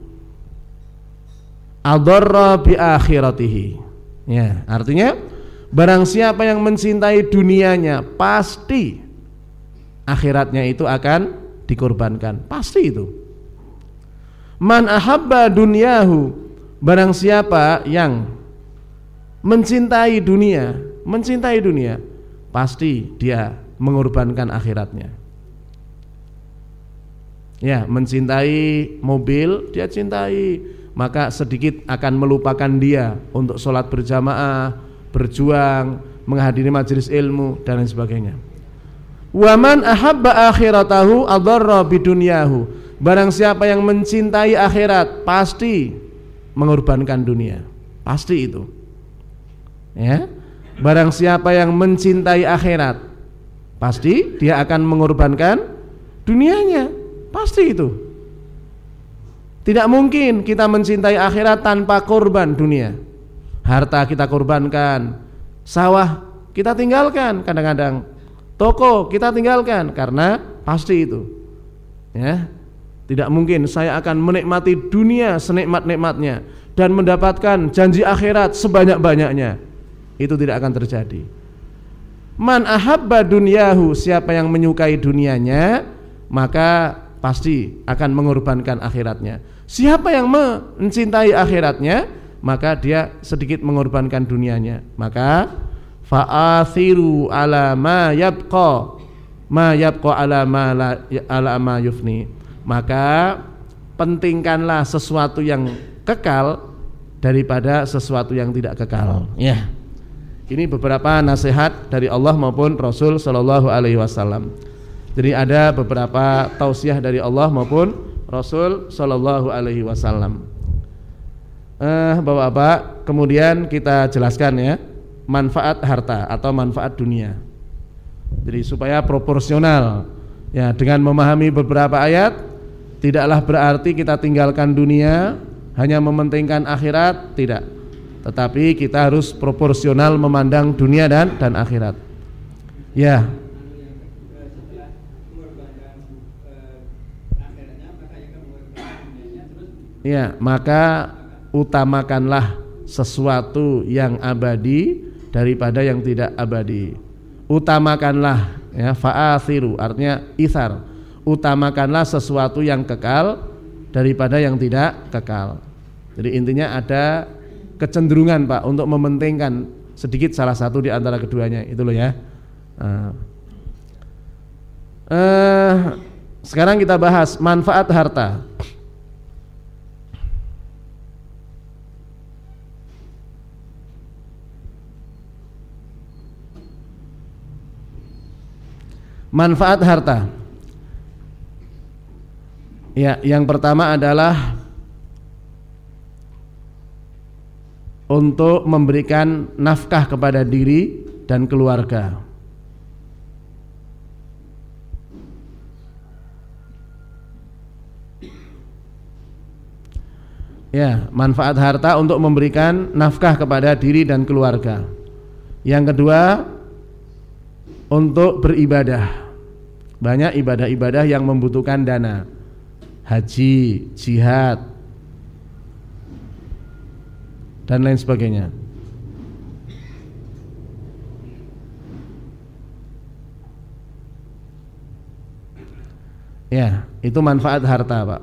S1: adarra bi akhiratihi. Ya artinya barang siapa yang mencintai dunianya pasti akhiratnya itu akan dikorbankan. Pasti itu. Man ahabba dunyahu barang siapa yang mencintai dunia mencintai dunia pasti dia mengorbankan akhiratnya. Ya, mencintai mobil, dia cintai, maka sedikit akan melupakan dia untuk sholat berjamaah, berjuang, menghadiri majelis ilmu dan lain sebagainya. Waman ahabba akhiratahu adarra bidunyahu. Barang siapa yang mencintai akhirat pasti mengorbankan dunia. Pasti itu. Ya. Barang siapa yang mencintai akhirat, pasti dia akan mengorbankan dunianya. Pasti itu. Tidak mungkin kita mencintai akhirat tanpa korban dunia. Harta kita korbankan, sawah kita tinggalkan kadang-kadang, toko kita tinggalkan karena pasti itu. Ya. Tidak mungkin saya akan menikmati dunia senikmat-nikmatnya dan mendapatkan janji akhirat sebanyak-banyaknya. Itu tidak akan terjadi. Man ahabba dunyahu, siapa yang menyukai dunianya, maka pasti akan mengorbankan akhiratnya. Siapa yang mencintai akhiratnya, maka dia sedikit mengorbankan dunianya. Maka fa'athiru ala ma yabqa ma yabqa ala ma la, ala ma yufni maka pentingkanlah sesuatu yang kekal daripada sesuatu yang tidak kekal. Ya. Ini beberapa nasihat dari Allah maupun Rasul Shallallahu Alaihi Wasallam. Jadi ada beberapa tausiah dari Allah maupun Rasul Shallallahu Alaihi Wasallam. Eh, bapak-bapak, kemudian kita jelaskan ya manfaat harta atau manfaat dunia. Jadi supaya proporsional ya dengan memahami beberapa ayat Tidaklah berarti kita tinggalkan dunia hanya mementingkan akhirat, tidak. Tetapi kita harus proporsional memandang dunia dan dan akhirat. Ya. Ya, maka utamakanlah sesuatu yang abadi daripada yang tidak abadi. Utamakanlah ya fa'athiru artinya isar utamakanlah sesuatu yang kekal daripada yang tidak kekal. Jadi intinya ada kecenderungan Pak untuk mementingkan sedikit salah satu di antara keduanya itu loh ya. Uh, uh, sekarang kita bahas manfaat harta. Manfaat harta. Ya, yang pertama adalah untuk memberikan nafkah kepada diri dan keluarga. Ya, manfaat harta untuk memberikan nafkah kepada diri dan keluarga. Yang kedua, untuk beribadah. Banyak ibadah-ibadah yang membutuhkan dana haji, jihad, dan lain sebagainya. Ya, itu manfaat harta, Pak.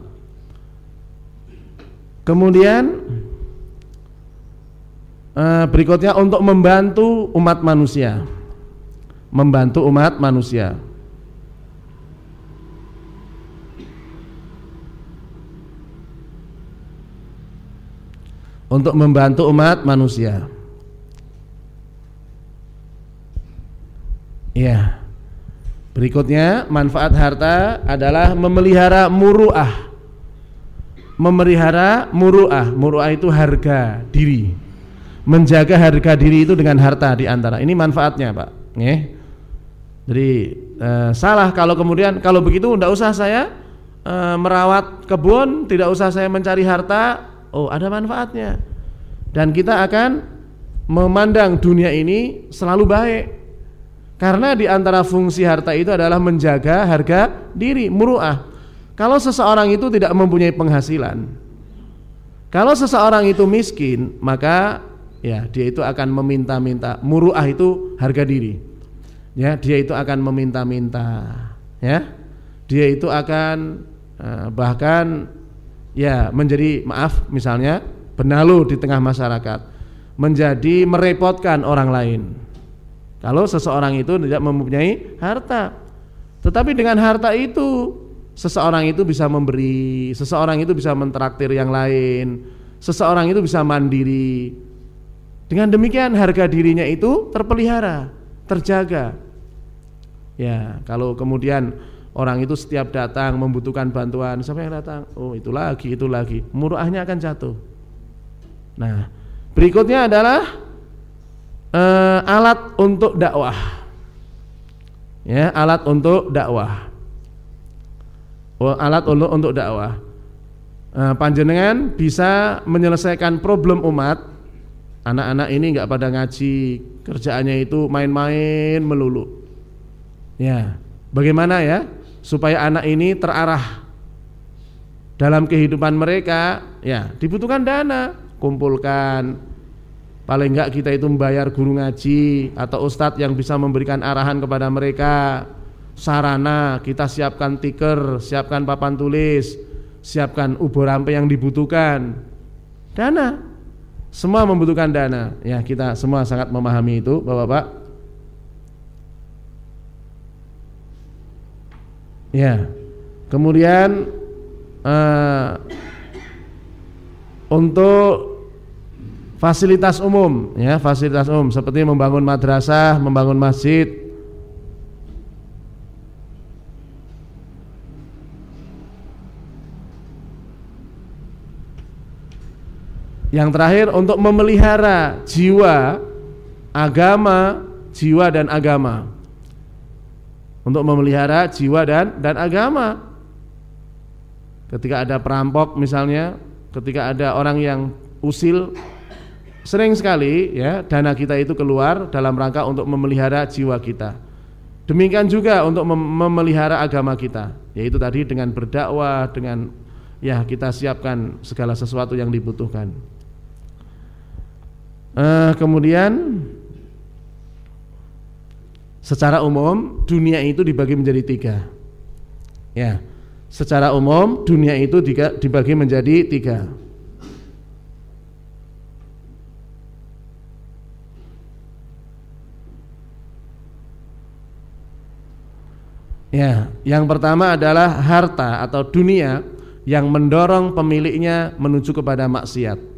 S1: Kemudian eh, berikutnya untuk membantu umat manusia. Membantu umat manusia. Untuk membantu umat manusia. Iya. Berikutnya manfaat harta adalah memelihara muruah. Memelihara muruah. Muruah itu harga diri. Menjaga harga diri itu dengan harta di antara. Ini manfaatnya, Pak. Jadi eh, salah kalau kemudian kalau begitu tidak usah saya eh, merawat kebun, tidak usah saya mencari harta, Oh, ada manfaatnya. Dan kita akan memandang dunia ini selalu baik. Karena di antara fungsi harta itu adalah menjaga harga diri, muruah. Kalau seseorang itu tidak mempunyai penghasilan, kalau seseorang itu miskin, maka ya dia itu akan meminta-minta. Muruah itu harga diri. Ya, dia itu akan meminta-minta, ya. Dia itu akan eh, bahkan ya menjadi maaf misalnya benalu di tengah masyarakat. Menjadi merepotkan orang lain. Kalau seseorang itu tidak mempunyai harta. Tetapi dengan harta itu seseorang itu bisa memberi seseorang itu bisa mentraktir yang lain seseorang itu bisa mandiri. Dengan demikian harga dirinya itu terpelihara terjaga. Ya kalau kemudian Orang itu setiap datang membutuhkan bantuan, siapa yang datang? Oh, itu lagi, itu lagi. Muruahnya akan jatuh. Nah, Berikutnya adalah uh, alat untuk dakwah. Ya, alat untuk dakwah. Oh, alat untuk untuk dakwah. Uh, panjenengan bisa menyelesaikan problem umat. Anak-anak ini nggak pada ngaji, kerjaannya itu main-main melulu. Ya, bagaimana ya supaya anak ini terarah dalam kehidupan mereka? Ya, dibutuhkan dana, kumpulkan. Paling enggak kita itu membayar guru ngaji atau ustadz yang bisa memberikan arahan kepada mereka. Sarana, kita siapkan tiker, siapkan papan tulis, siapkan ubur rampe yang dibutuhkan. Dana. Semua membutuhkan dana. Ya, kita semua sangat memahami itu, Bapak-bapak. Ya. Kemudian uh, untuk fasilitas umum ya, fasilitas umum seperti membangun madrasah, membangun masjid. Yang terakhir untuk memelihara jiwa, agama, jiwa dan agama untuk memelihara jiwa dan dan agama. Ketika ada perampok misalnya, ketika ada orang yang usil sering sekali ya dana kita itu keluar dalam rangka untuk memelihara jiwa kita. Demikian juga untuk mem memelihara agama kita, yaitu tadi dengan berdakwah, dengan ya kita siapkan segala sesuatu yang dibutuhkan. Uh, kemudian Secara umum dunia itu dibagi menjadi tiga. Ya, secara umum dunia itu dibagi menjadi tiga. Ya, yang pertama adalah harta atau dunia yang mendorong pemiliknya menuju kepada maksiat.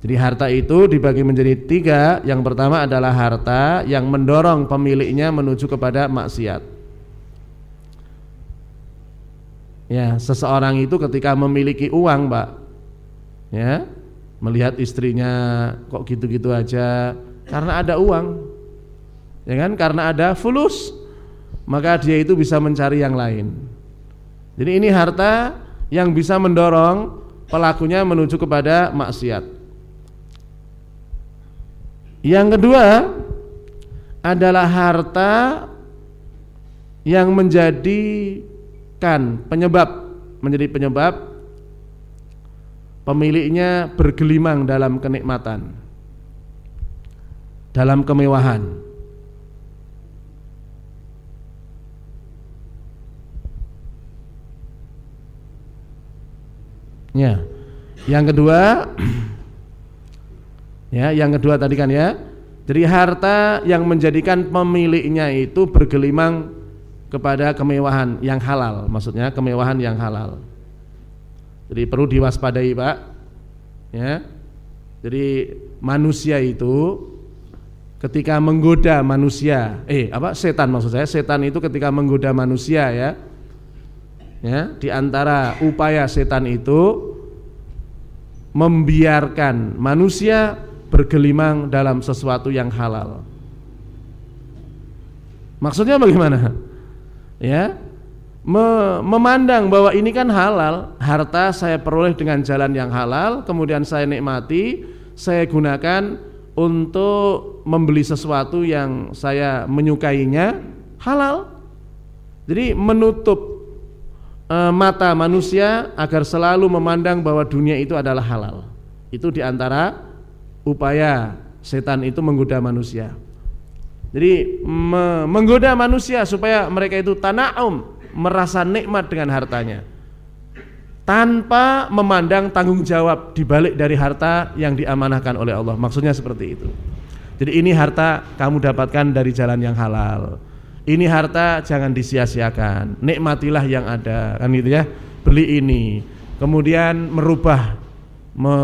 S1: Jadi harta itu dibagi menjadi tiga Yang pertama adalah harta yang mendorong pemiliknya menuju kepada maksiat Ya, seseorang itu ketika memiliki uang, Mbak Ya, melihat istrinya kok gitu-gitu aja karena ada uang. Ya kan? Karena ada fulus, maka dia itu bisa mencari yang lain. Jadi ini harta yang bisa mendorong pelakunya menuju kepada maksiat. Yang kedua adalah harta yang menjadikan penyebab menjadi penyebab pemiliknya bergelimang dalam kenikmatan dalam kemewahan. Ya yang kedua Ya, yang kedua tadi kan ya. Jadi harta yang menjadikan pemiliknya itu bergelimang kepada kemewahan yang halal, maksudnya kemewahan yang halal. Jadi perlu diwaspadai, Pak. Ya. Jadi manusia itu ketika menggoda manusia, eh apa setan maksud saya, setan itu ketika menggoda manusia ya. Ya, di antara upaya setan itu membiarkan manusia bergelimang dalam sesuatu yang halal. Maksudnya bagaimana? Ya, memandang bahwa ini kan halal, harta saya peroleh dengan jalan yang halal, kemudian saya nikmati, saya gunakan untuk membeli sesuatu yang saya menyukainya halal. Jadi menutup e, mata manusia agar selalu memandang bahwa dunia itu adalah halal. Itu di antara upaya setan itu menggoda manusia. Jadi me menggoda manusia supaya mereka itu tanaum merasa nikmat dengan hartanya tanpa memandang tanggung jawab dibalik dari harta yang diamanahkan oleh Allah. Maksudnya seperti itu. Jadi ini harta kamu dapatkan dari jalan yang halal. Ini harta jangan disia-siakan. Nikmatilah yang ada, kan gitu ya. Beli ini. Kemudian merubah me,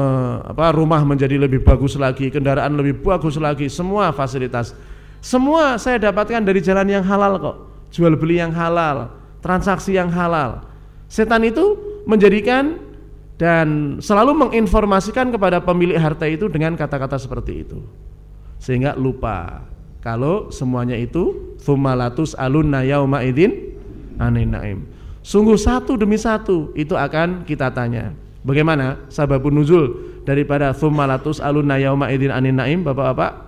S1: apa, rumah menjadi lebih bagus lagi, kendaraan lebih bagus lagi, semua fasilitas. Semua saya dapatkan dari jalan yang halal kok. Jual beli yang halal, transaksi yang halal. Setan itu menjadikan dan selalu menginformasikan kepada pemilik harta itu dengan kata-kata seperti itu sehingga lupa kalau semuanya itu thumalatus alunna yauma idin anin naim sungguh satu demi satu itu akan kita tanya bagaimana sababun nuzul daripada thumalatus alunna yauma idin anin naim Bapak-bapak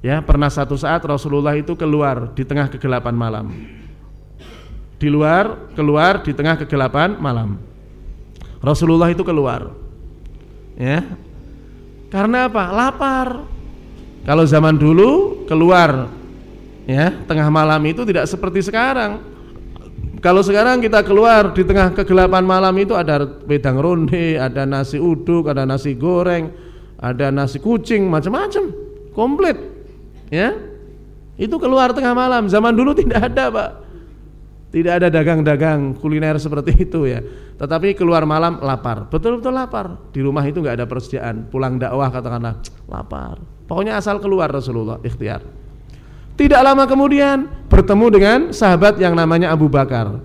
S1: ya pernah satu saat Rasulullah itu keluar di tengah kegelapan malam di luar keluar di tengah kegelapan malam Rasulullah itu keluar. Ya. Karena apa? Lapar. Kalau zaman dulu keluar ya, tengah malam itu tidak seperti sekarang. Kalau sekarang kita keluar di tengah kegelapan malam itu ada wedang ronde, ada nasi uduk, ada nasi goreng, ada nasi kucing, macam-macam, komplit. Ya. Itu keluar tengah malam. Zaman dulu tidak ada, Pak. Tidak ada dagang-dagang kuliner seperti itu ya. Tetapi keluar malam lapar, betul-betul lapar. Di rumah itu nggak ada persediaan. Pulang dakwah katakanlah lapar. Pokoknya asal keluar Rasulullah ikhtiar. Tidak lama kemudian bertemu dengan sahabat yang namanya Abu Bakar.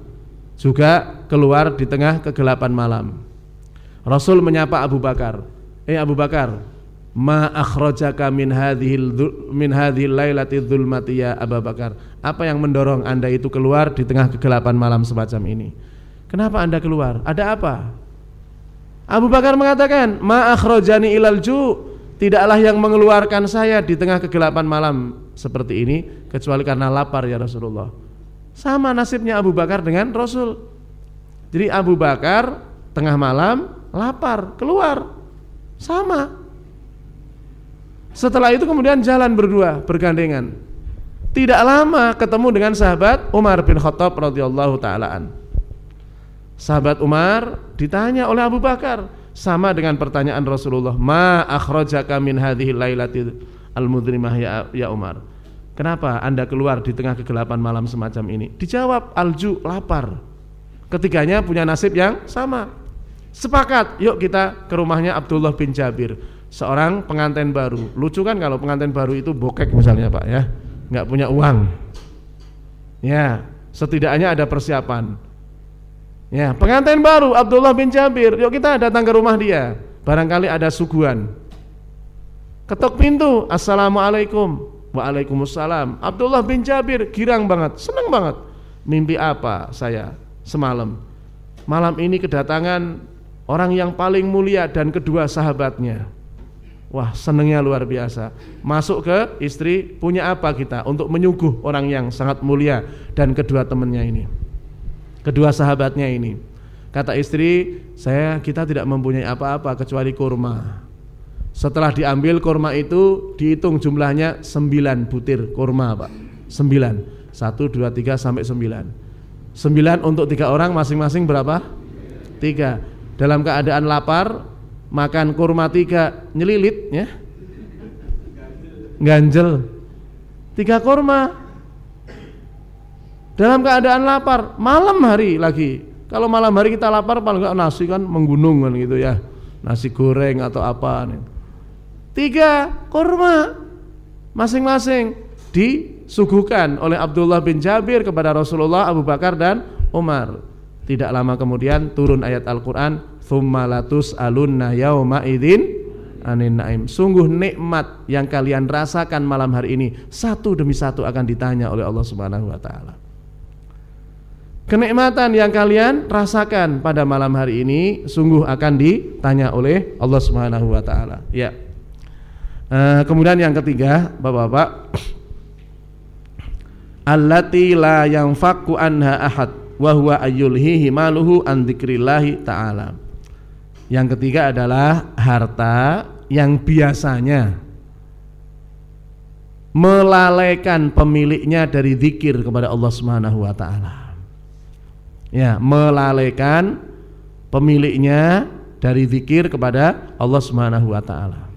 S1: Juga keluar di tengah kegelapan malam. Rasul menyapa Abu Bakar. Eh Abu Bakar, ma akhrajaka min hadhil min hadhil lailati dzulmati ya Abu Bakar. Apa yang mendorong Anda itu keluar di tengah kegelapan malam semacam ini? Kenapa Anda keluar? Ada apa? Abu Bakar mengatakan, "Ma akhrajani ilal ju." Tidaklah yang mengeluarkan saya di tengah kegelapan malam seperti ini kecuali karena lapar ya Rasulullah. Sama nasibnya Abu Bakar dengan Rasul. Jadi Abu Bakar tengah malam lapar, keluar. Sama. Setelah itu kemudian jalan berdua bergandengan. Tidak lama ketemu dengan sahabat Umar bin Khattab radhiyallahu taalaan. Sahabat Umar ditanya oleh Abu Bakar sama dengan pertanyaan Rasulullah, "Ma akhrajaka min hadhihi lailati al-mudrimah ya, ya Umar?" Kenapa Anda keluar di tengah kegelapan malam semacam ini? Dijawab, "Alju, lapar." Ketiganya punya nasib yang sama. Sepakat, yuk kita ke rumahnya Abdullah bin Jabir seorang pengantin baru. Lucu kan kalau pengantin baru itu bokek misalnya Pak ya, nggak punya uang. Ya, setidaknya ada persiapan. Ya, pengantin baru Abdullah bin Jabir. Yuk kita datang ke rumah dia. Barangkali ada suguhan. Ketok pintu, Assalamualaikum. Waalaikumsalam. Abdullah bin Jabir girang banget, senang banget. Mimpi apa saya semalam? Malam ini kedatangan orang yang paling mulia dan kedua sahabatnya. Wah senengnya luar biasa Masuk ke istri punya apa kita Untuk menyuguh orang yang sangat mulia Dan kedua temannya ini Kedua sahabatnya ini Kata istri saya kita tidak mempunyai apa-apa kecuali kurma Setelah diambil kurma itu Dihitung jumlahnya 9 butir kurma pak. 9 1, 2, 3 sampai 9 9 untuk tiga orang masing-masing berapa? Tiga. Dalam keadaan lapar makan kurma tiga nyelilit ya. Ganjel. Tiga kurma. Dalam keadaan lapar malam hari lagi. Kalau malam hari kita lapar paling enggak nasi kan menggunung kan gitu ya. Nasi goreng atau apa nih. Tiga kurma masing-masing disuguhkan oleh Abdullah bin Jabir kepada Rasulullah Abu Bakar dan Umar tidak lama kemudian turun ayat Al-Quran Thumma latus alunna yauma idin anin naim. Sungguh nikmat yang kalian rasakan malam hari ini satu demi satu akan ditanya oleh Allah Subhanahu wa taala. Kenikmatan yang kalian rasakan pada malam hari ini sungguh akan ditanya oleh Allah Subhanahu wa taala. Ya. Uh, kemudian yang ketiga, Bapak-bapak, allati la yanfaku anha ahad wa huwa ayyulhihi maluhu an dzikrillahi ta'ala. Yang ketiga adalah harta yang biasanya melalaikan pemiliknya dari zikir kepada Allah Subhanahu wa taala. Ya, melalaikan pemiliknya dari zikir kepada Allah Subhanahu wa taala.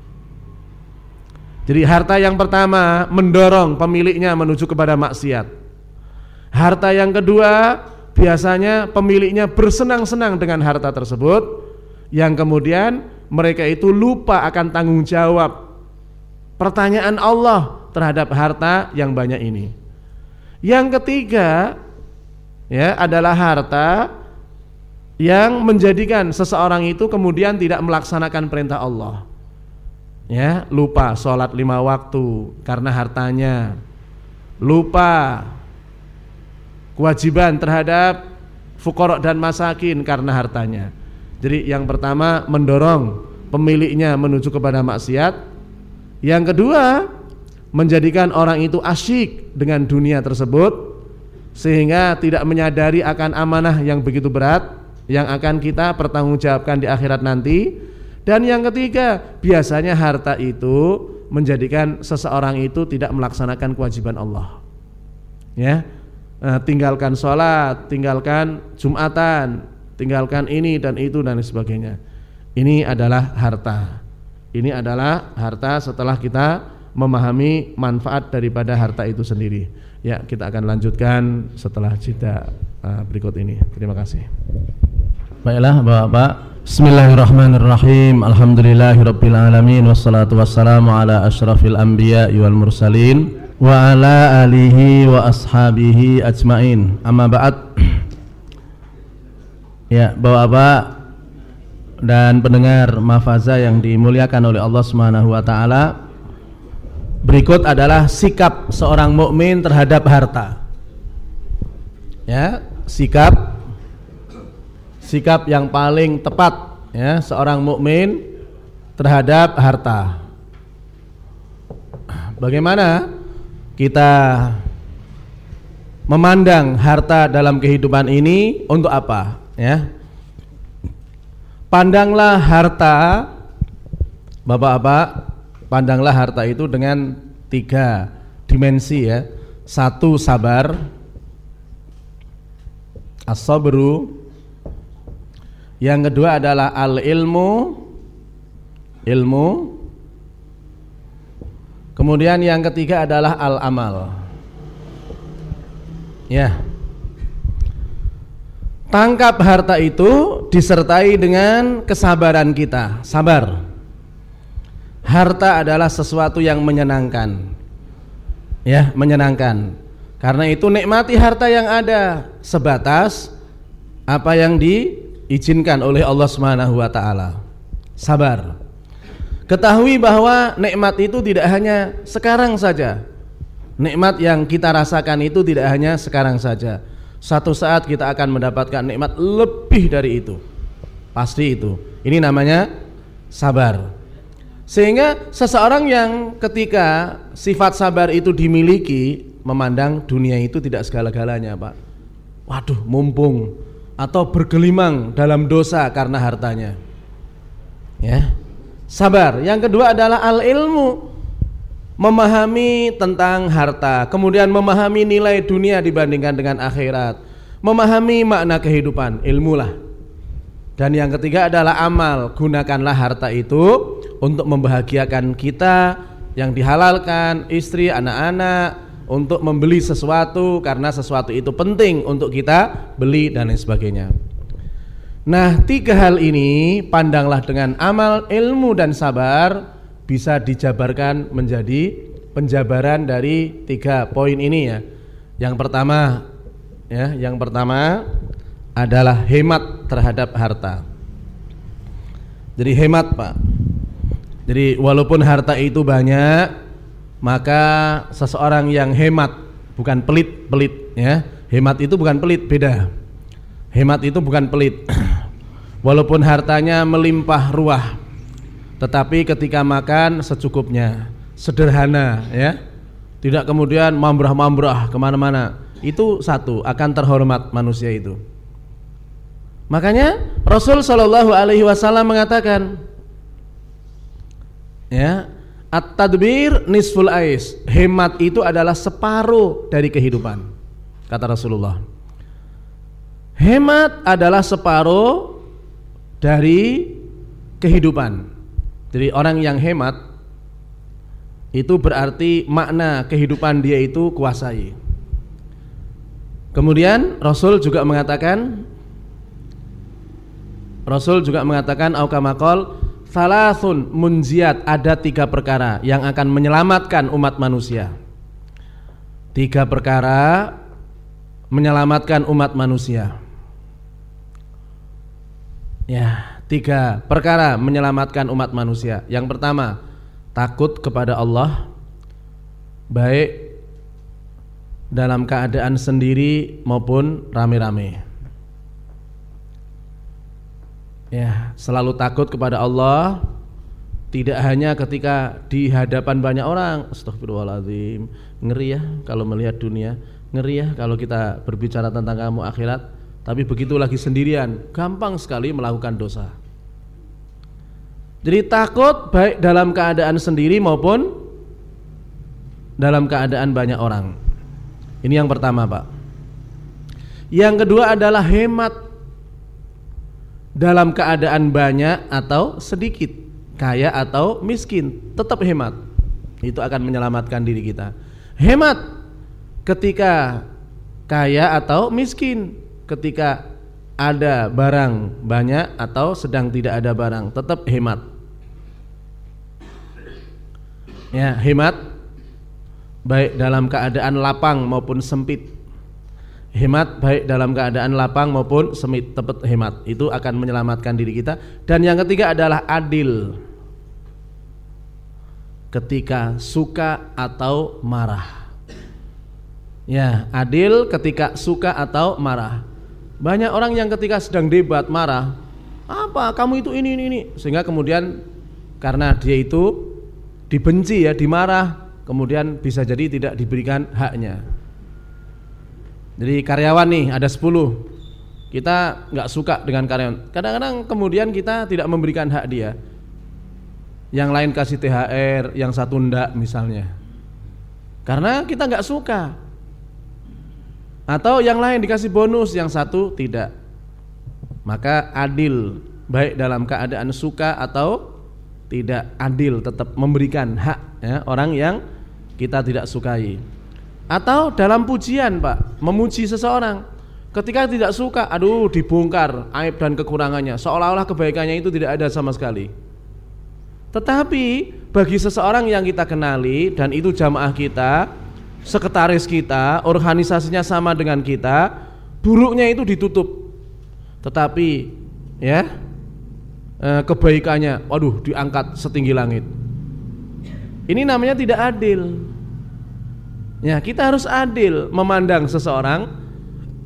S1: Jadi harta yang pertama mendorong pemiliknya menuju kepada maksiat. Harta yang kedua biasanya pemiliknya bersenang-senang dengan harta tersebut yang kemudian mereka itu lupa akan tanggung jawab pertanyaan Allah terhadap harta yang banyak ini. Yang ketiga ya adalah harta
S3: yang menjadikan seseorang itu kemudian tidak melaksanakan perintah Allah. Ya, lupa sholat lima waktu karena hartanya, lupa kewajiban terhadap fukorok dan masakin karena hartanya. Jadi yang pertama mendorong pemiliknya menuju kepada maksiat. Yang kedua menjadikan orang itu asyik dengan dunia tersebut sehingga tidak menyadari akan amanah yang begitu berat yang akan kita pertanggungjawabkan di akhirat nanti dan yang ketiga biasanya harta itu menjadikan seseorang itu tidak melaksanakan kewajiban Allah ya nah, tinggalkan sholat tinggalkan jumatan tinggalkan ini dan itu dan sebagainya ini adalah harta ini adalah harta setelah kita memahami manfaat daripada harta itu sendiri. Ya, kita akan lanjutkan setelah jeda uh, berikut ini. Terima kasih.
S1: Baiklah Bapak-bapak, Bismillahirrahmanirrahim. Alhamdulillahirabbil alamin wassalatu wassalamu ala asyrafil anbiya wal mursalin wa ala alihi wa ashabihi ajmain. Amma ba'd. Ya, Bapak-bapak dan pendengar mafaza yang dimuliakan oleh Allah Subhanahu wa taala, Berikut adalah sikap seorang mukmin terhadap harta. Ya, sikap sikap yang paling tepat ya seorang mukmin terhadap harta. Bagaimana kita memandang harta dalam kehidupan ini untuk apa ya? Pandanglah harta Bapak-bapak Pandanglah harta itu dengan tiga dimensi ya. Satu sabar, as-sabru. Yang kedua adalah al-ilmu, ilmu. Kemudian yang ketiga adalah al-amal. Ya. Tangkap harta itu disertai dengan kesabaran kita, sabar harta adalah sesuatu yang menyenangkan. Ya, menyenangkan. Karena itu nikmati harta yang ada sebatas apa yang diizinkan oleh Allah Subhanahu wa taala. Sabar. Ketahui bahwa nikmat itu tidak hanya sekarang saja. Nikmat yang kita rasakan itu tidak hanya sekarang saja. Satu saat kita akan mendapatkan nikmat lebih dari itu. Pasti itu. Ini namanya sabar. Sehingga seseorang yang ketika sifat sabar itu dimiliki memandang dunia itu tidak segala-galanya, Pak. Waduh, mumpung atau bergelimang dalam dosa karena hartanya. Ya. Sabar. Yang kedua adalah al-ilmu. Memahami tentang harta, kemudian memahami nilai dunia dibandingkan dengan akhirat. Memahami makna kehidupan, ilmulah. Dan yang ketiga adalah amal. Gunakanlah harta itu untuk membahagiakan kita yang dihalalkan, istri, anak-anak, untuk membeli sesuatu karena sesuatu itu penting untuk kita beli dan lain sebagainya. Nah, tiga hal ini pandanglah dengan amal, ilmu dan sabar bisa dijabarkan menjadi penjabaran dari tiga poin ini ya. Yang pertama ya, yang pertama adalah hemat terhadap harta. Jadi hemat, Pak. Jadi walaupun harta itu banyak, maka seseorang yang hemat bukan pelit-pelit ya. Hemat itu bukan pelit, beda. Hemat itu bukan pelit. walaupun hartanya melimpah ruah, tetapi ketika makan secukupnya, sederhana ya. Tidak kemudian mambrah-mambrah ke mana-mana. Itu satu akan terhormat manusia itu. Makanya Rasul Shallallahu Alaihi Wasallam mengatakan, ya, at-tadbir nisful ais, hemat itu adalah separuh dari kehidupan, kata Rasulullah. Hemat adalah separuh dari kehidupan. Jadi orang yang hemat itu berarti makna kehidupan dia itu kuasai. Kemudian Rasul juga mengatakan Rasul juga mengatakan aukamakol salasun munziat ada tiga perkara yang akan menyelamatkan umat manusia. Tiga perkara menyelamatkan umat manusia. Ya, tiga perkara menyelamatkan umat manusia. Yang pertama, takut kepada Allah baik dalam keadaan sendiri maupun rame-rame. Ya, selalu takut kepada Allah tidak hanya ketika di hadapan banyak orang. Astagfirullahaladzim. Ngeri ya kalau melihat dunia, ngeri ya kalau kita berbicara tentang kamu akhirat tapi begitu lagi sendirian, gampang sekali melakukan dosa. Jadi takut baik dalam keadaan sendiri maupun dalam keadaan banyak orang. Ini yang pertama, Pak. Yang kedua adalah hemat dalam keadaan banyak atau sedikit, kaya atau miskin, tetap hemat. Itu akan menyelamatkan diri kita. Hemat ketika kaya atau miskin, ketika ada barang banyak atau sedang tidak ada barang, tetap hemat. Ya, hemat baik dalam keadaan lapang maupun sempit. Hemat baik dalam keadaan lapang maupun sempit, tetap hemat. Itu akan menyelamatkan diri kita. Dan yang ketiga adalah adil. Ketika suka atau marah. Ya, adil ketika suka atau marah. Banyak orang yang ketika sedang debat marah, apa kamu itu ini ini ini sehingga kemudian karena dia itu dibenci ya, dimarah, kemudian bisa jadi tidak diberikan haknya. Jadi karyawan nih ada 10 kita nggak suka dengan karyawan. Kadang-kadang kemudian kita tidak memberikan hak dia. Yang lain kasih THR, yang satu ndak misalnya. Karena kita nggak suka. Atau yang lain dikasih bonus, yang satu tidak. Maka adil baik dalam keadaan suka atau tidak adil tetap memberikan hak ya, orang yang kita tidak sukai. Atau dalam pujian, Pak, memuji seseorang. Ketika tidak suka, aduh dibongkar aib dan kekurangannya, seolah-olah kebaikannya itu tidak ada sama sekali. Tetapi bagi seseorang yang kita kenali dan itu jamaah kita, sekretaris kita, organisasinya sama dengan kita, buruknya itu ditutup. Tetapi ya eh, kebaikannya, waduh diangkat setinggi langit. Ini namanya tidak adil. Ya, kita harus adil memandang seseorang,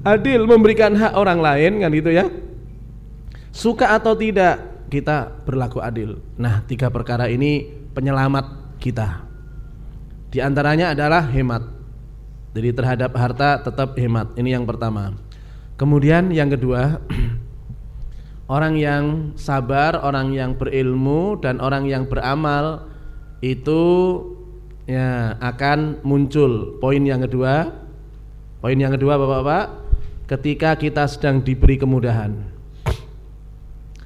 S1: adil memberikan hak orang lain kan gitu ya. Suka atau tidak, kita berlaku adil. Nah, tiga perkara ini penyelamat kita. Di antaranya adalah hemat. Jadi terhadap harta tetap hemat. Ini yang pertama. Kemudian yang kedua, orang yang sabar, orang yang berilmu dan orang yang beramal itu ya akan muncul. Poin yang kedua, poin yang kedua Bapak-bapak, ketika kita sedang diberi kemudahan.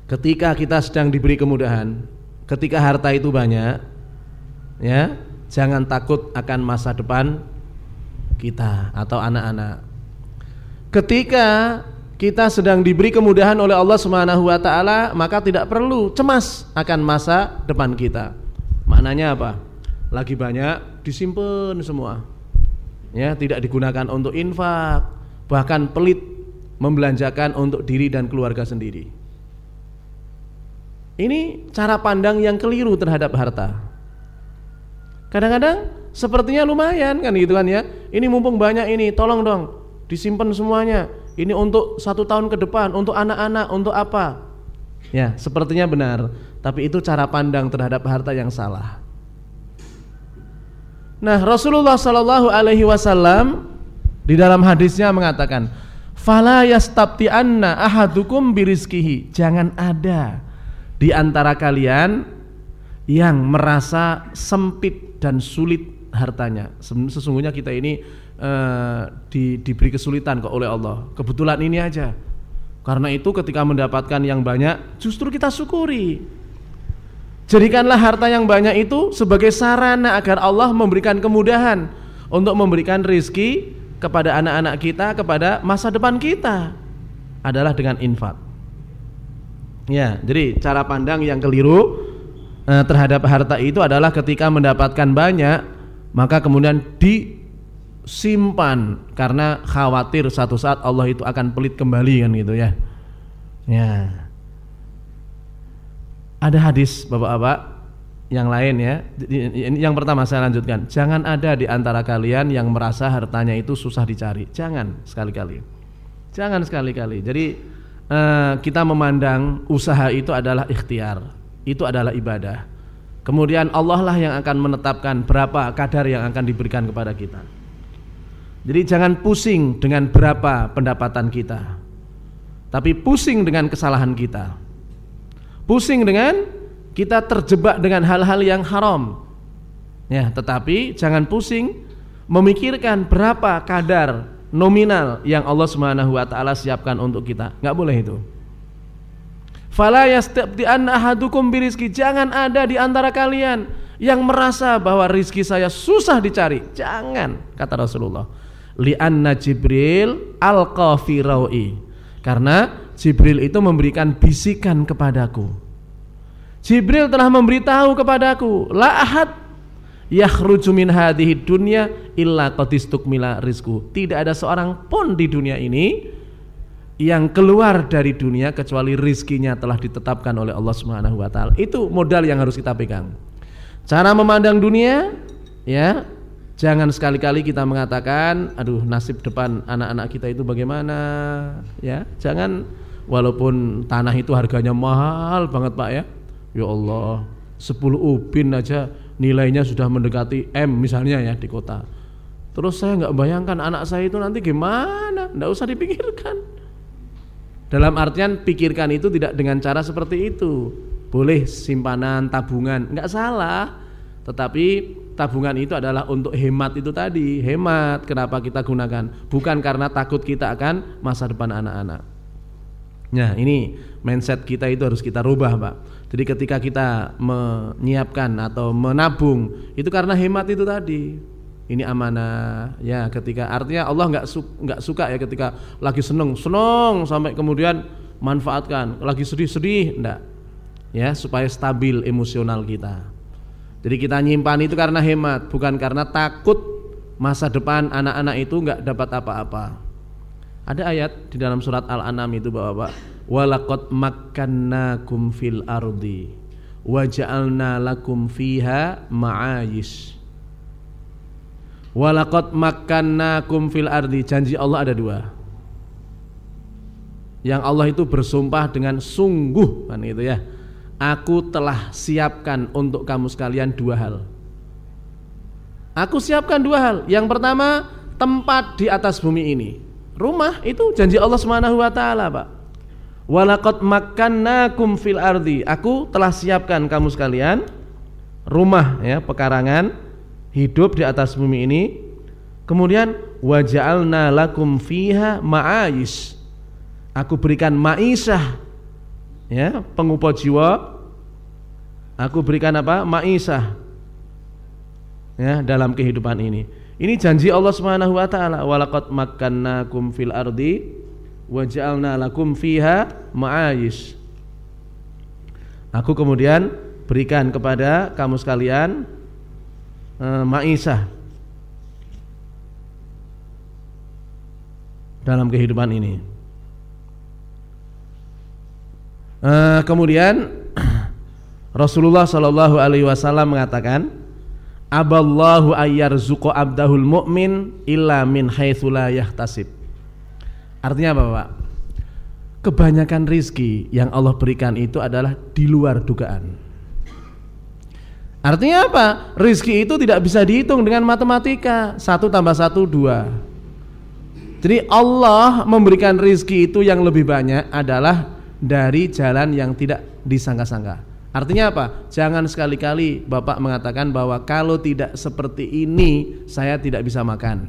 S1: Ketika kita sedang diberi kemudahan, ketika harta itu banyak, ya, Jangan takut akan masa depan kita atau anak-anak. Ketika kita sedang diberi kemudahan oleh Allah Subhanahu wa taala, maka tidak perlu cemas akan masa depan kita. Maknanya apa? Lagi banyak disimpan semua. Ya, tidak digunakan untuk infak, bahkan pelit membelanjakan untuk diri dan keluarga sendiri. Ini cara pandang yang keliru terhadap harta. Kadang-kadang sepertinya lumayan kan gitu kan ya. Ini mumpung banyak ini, tolong dong disimpan semuanya. Ini untuk satu tahun ke depan, untuk anak-anak, untuk apa? Ya, sepertinya benar. Tapi itu cara pandang terhadap harta yang salah. Nah, Rasulullah Shallallahu Alaihi Wasallam di dalam hadisnya mengatakan, "Fala yastabti anna ahadukum birizkihi." Jangan ada di antara kalian yang merasa sempit dan sulit hartanya. Sesungguhnya kita ini uh, di, diberi kesulitan kok oleh Allah. Kebetulan ini aja. Karena itu ketika mendapatkan yang banyak, justru kita syukuri. Jadikanlah harta yang banyak itu sebagai sarana agar Allah memberikan kemudahan untuk memberikan rizki kepada anak-anak kita, kepada masa depan kita adalah dengan infak. Ya, jadi cara pandang yang keliru Eh, terhadap harta itu adalah ketika mendapatkan banyak maka kemudian disimpan karena khawatir satu saat Allah itu akan pelit kembali kan gitu ya. Ya. Ada hadis Bapak-bapak yang lain ya. Yang pertama saya lanjutkan, jangan ada di antara kalian yang merasa hartanya itu susah dicari. Jangan sekali-kali. Jangan sekali-kali. Jadi eh, kita memandang usaha itu adalah ikhtiar. Itu adalah ibadah. Kemudian Allah lah yang akan menetapkan berapa kadar yang akan diberikan kepada kita. Jadi jangan pusing dengan berapa pendapatan kita. Tapi pusing dengan kesalahan kita. Pusing dengan kita terjebak dengan hal-hal yang haram. Ya, tetapi jangan pusing memikirkan berapa kadar nominal yang Allah Subhanahu wa taala siapkan untuk kita. Enggak boleh itu. Fala yastabdi'an ahadukum birizki. Jangan ada di antara kalian yang merasa bahwa rizki saya susah dicari. Jangan, kata Rasulullah. Li'anna Jibril alqa fi Karena Jibril itu memberikan bisikan kepadaku. Jibril telah memberitahu kepadaku, la ahad yakhruju min hadhihi dunya illa qad istukmila rizku. Tidak ada seorang pun di dunia ini yang keluar dari dunia kecuali rizkinya telah ditetapkan oleh Allah Subhanahu wa taala. Itu modal yang harus kita pegang. Cara memandang dunia ya, jangan sekali-kali kita mengatakan aduh nasib depan anak-anak kita itu bagaimana ya. Jangan walaupun tanah itu harganya mahal banget Pak ya. Ya Allah, 10 ubin aja nilainya sudah mendekati M misalnya ya di kota. Terus saya nggak bayangkan anak saya itu nanti gimana, nggak usah dipikirkan. Dalam artian pikirkan itu tidak dengan cara seperti itu. Boleh simpanan, tabungan, nggak salah. Tetapi tabungan itu adalah untuk hemat itu tadi, hemat. Kenapa kita gunakan? Bukan karena takut kita akan masa depan anak-anak. Nah, ini mindset kita itu harus kita rubah, Pak. Jadi ketika kita menyiapkan atau menabung, itu karena hemat itu tadi. Ini amanah. Ya ketika artinya Allah nggak su, nggak suka ya ketika lagi seneng. Seneng sampai kemudian manfaatkan. Lagi sedih sedih enggak ya supaya stabil emosional kita. Jadi kita nyimpan itu karena hemat bukan karena takut masa depan anak-anak itu nggak dapat apa-apa ada ayat di dalam surat Al-An'am itu bapak-bapak. Walaqad makkannakum fil ardi wa ja'alna lakum fiha ma'ayis Walakot makannakum fil ardi. Janji Allah ada dua. Yang Allah itu bersumpah dengan sungguh kan itu ya. Aku telah siapkan untuk kamu sekalian dua hal. Aku siapkan dua hal. Yang pertama tempat di atas bumi ini Rumah itu janji Allah Subhanahu wa taala, Pak. Walakot makannakum fil ardi. Aku telah siapkan kamu sekalian rumah ya, pekarangan hidup di atas bumi ini. Kemudian waja'alna lakum fiha ma'ais aku berikan ma'isah ya pengupah jiwa. Aku berikan apa? Ma'isah ya dalam kehidupan ini ini janji Allah Subhanahu wa taala walaqad makkannakum fil ardi waja'alna lakum fiha ma'ais aku kemudian berikan kepada kamu sekalian uh, maisah dalam kehidupan ini. Uh, kemudian Rasulullah Shallallahu Alaihi Wasallam mengatakan, Aballahu ayyarzuqa abdahul mu'min illa min haitsula yahtasib. Artinya apa, Pak? Kebanyakan rizki yang Allah berikan itu adalah di luar dugaan. Artinya apa? Rizki itu tidak bisa dihitung dengan matematika. Satu tambah satu dua. Jadi Allah memberikan rizki itu yang lebih banyak adalah dari jalan yang tidak disangka-sangka. Artinya apa? Jangan sekali-kali Bapak mengatakan bahwa kalau tidak seperti ini saya tidak bisa makan.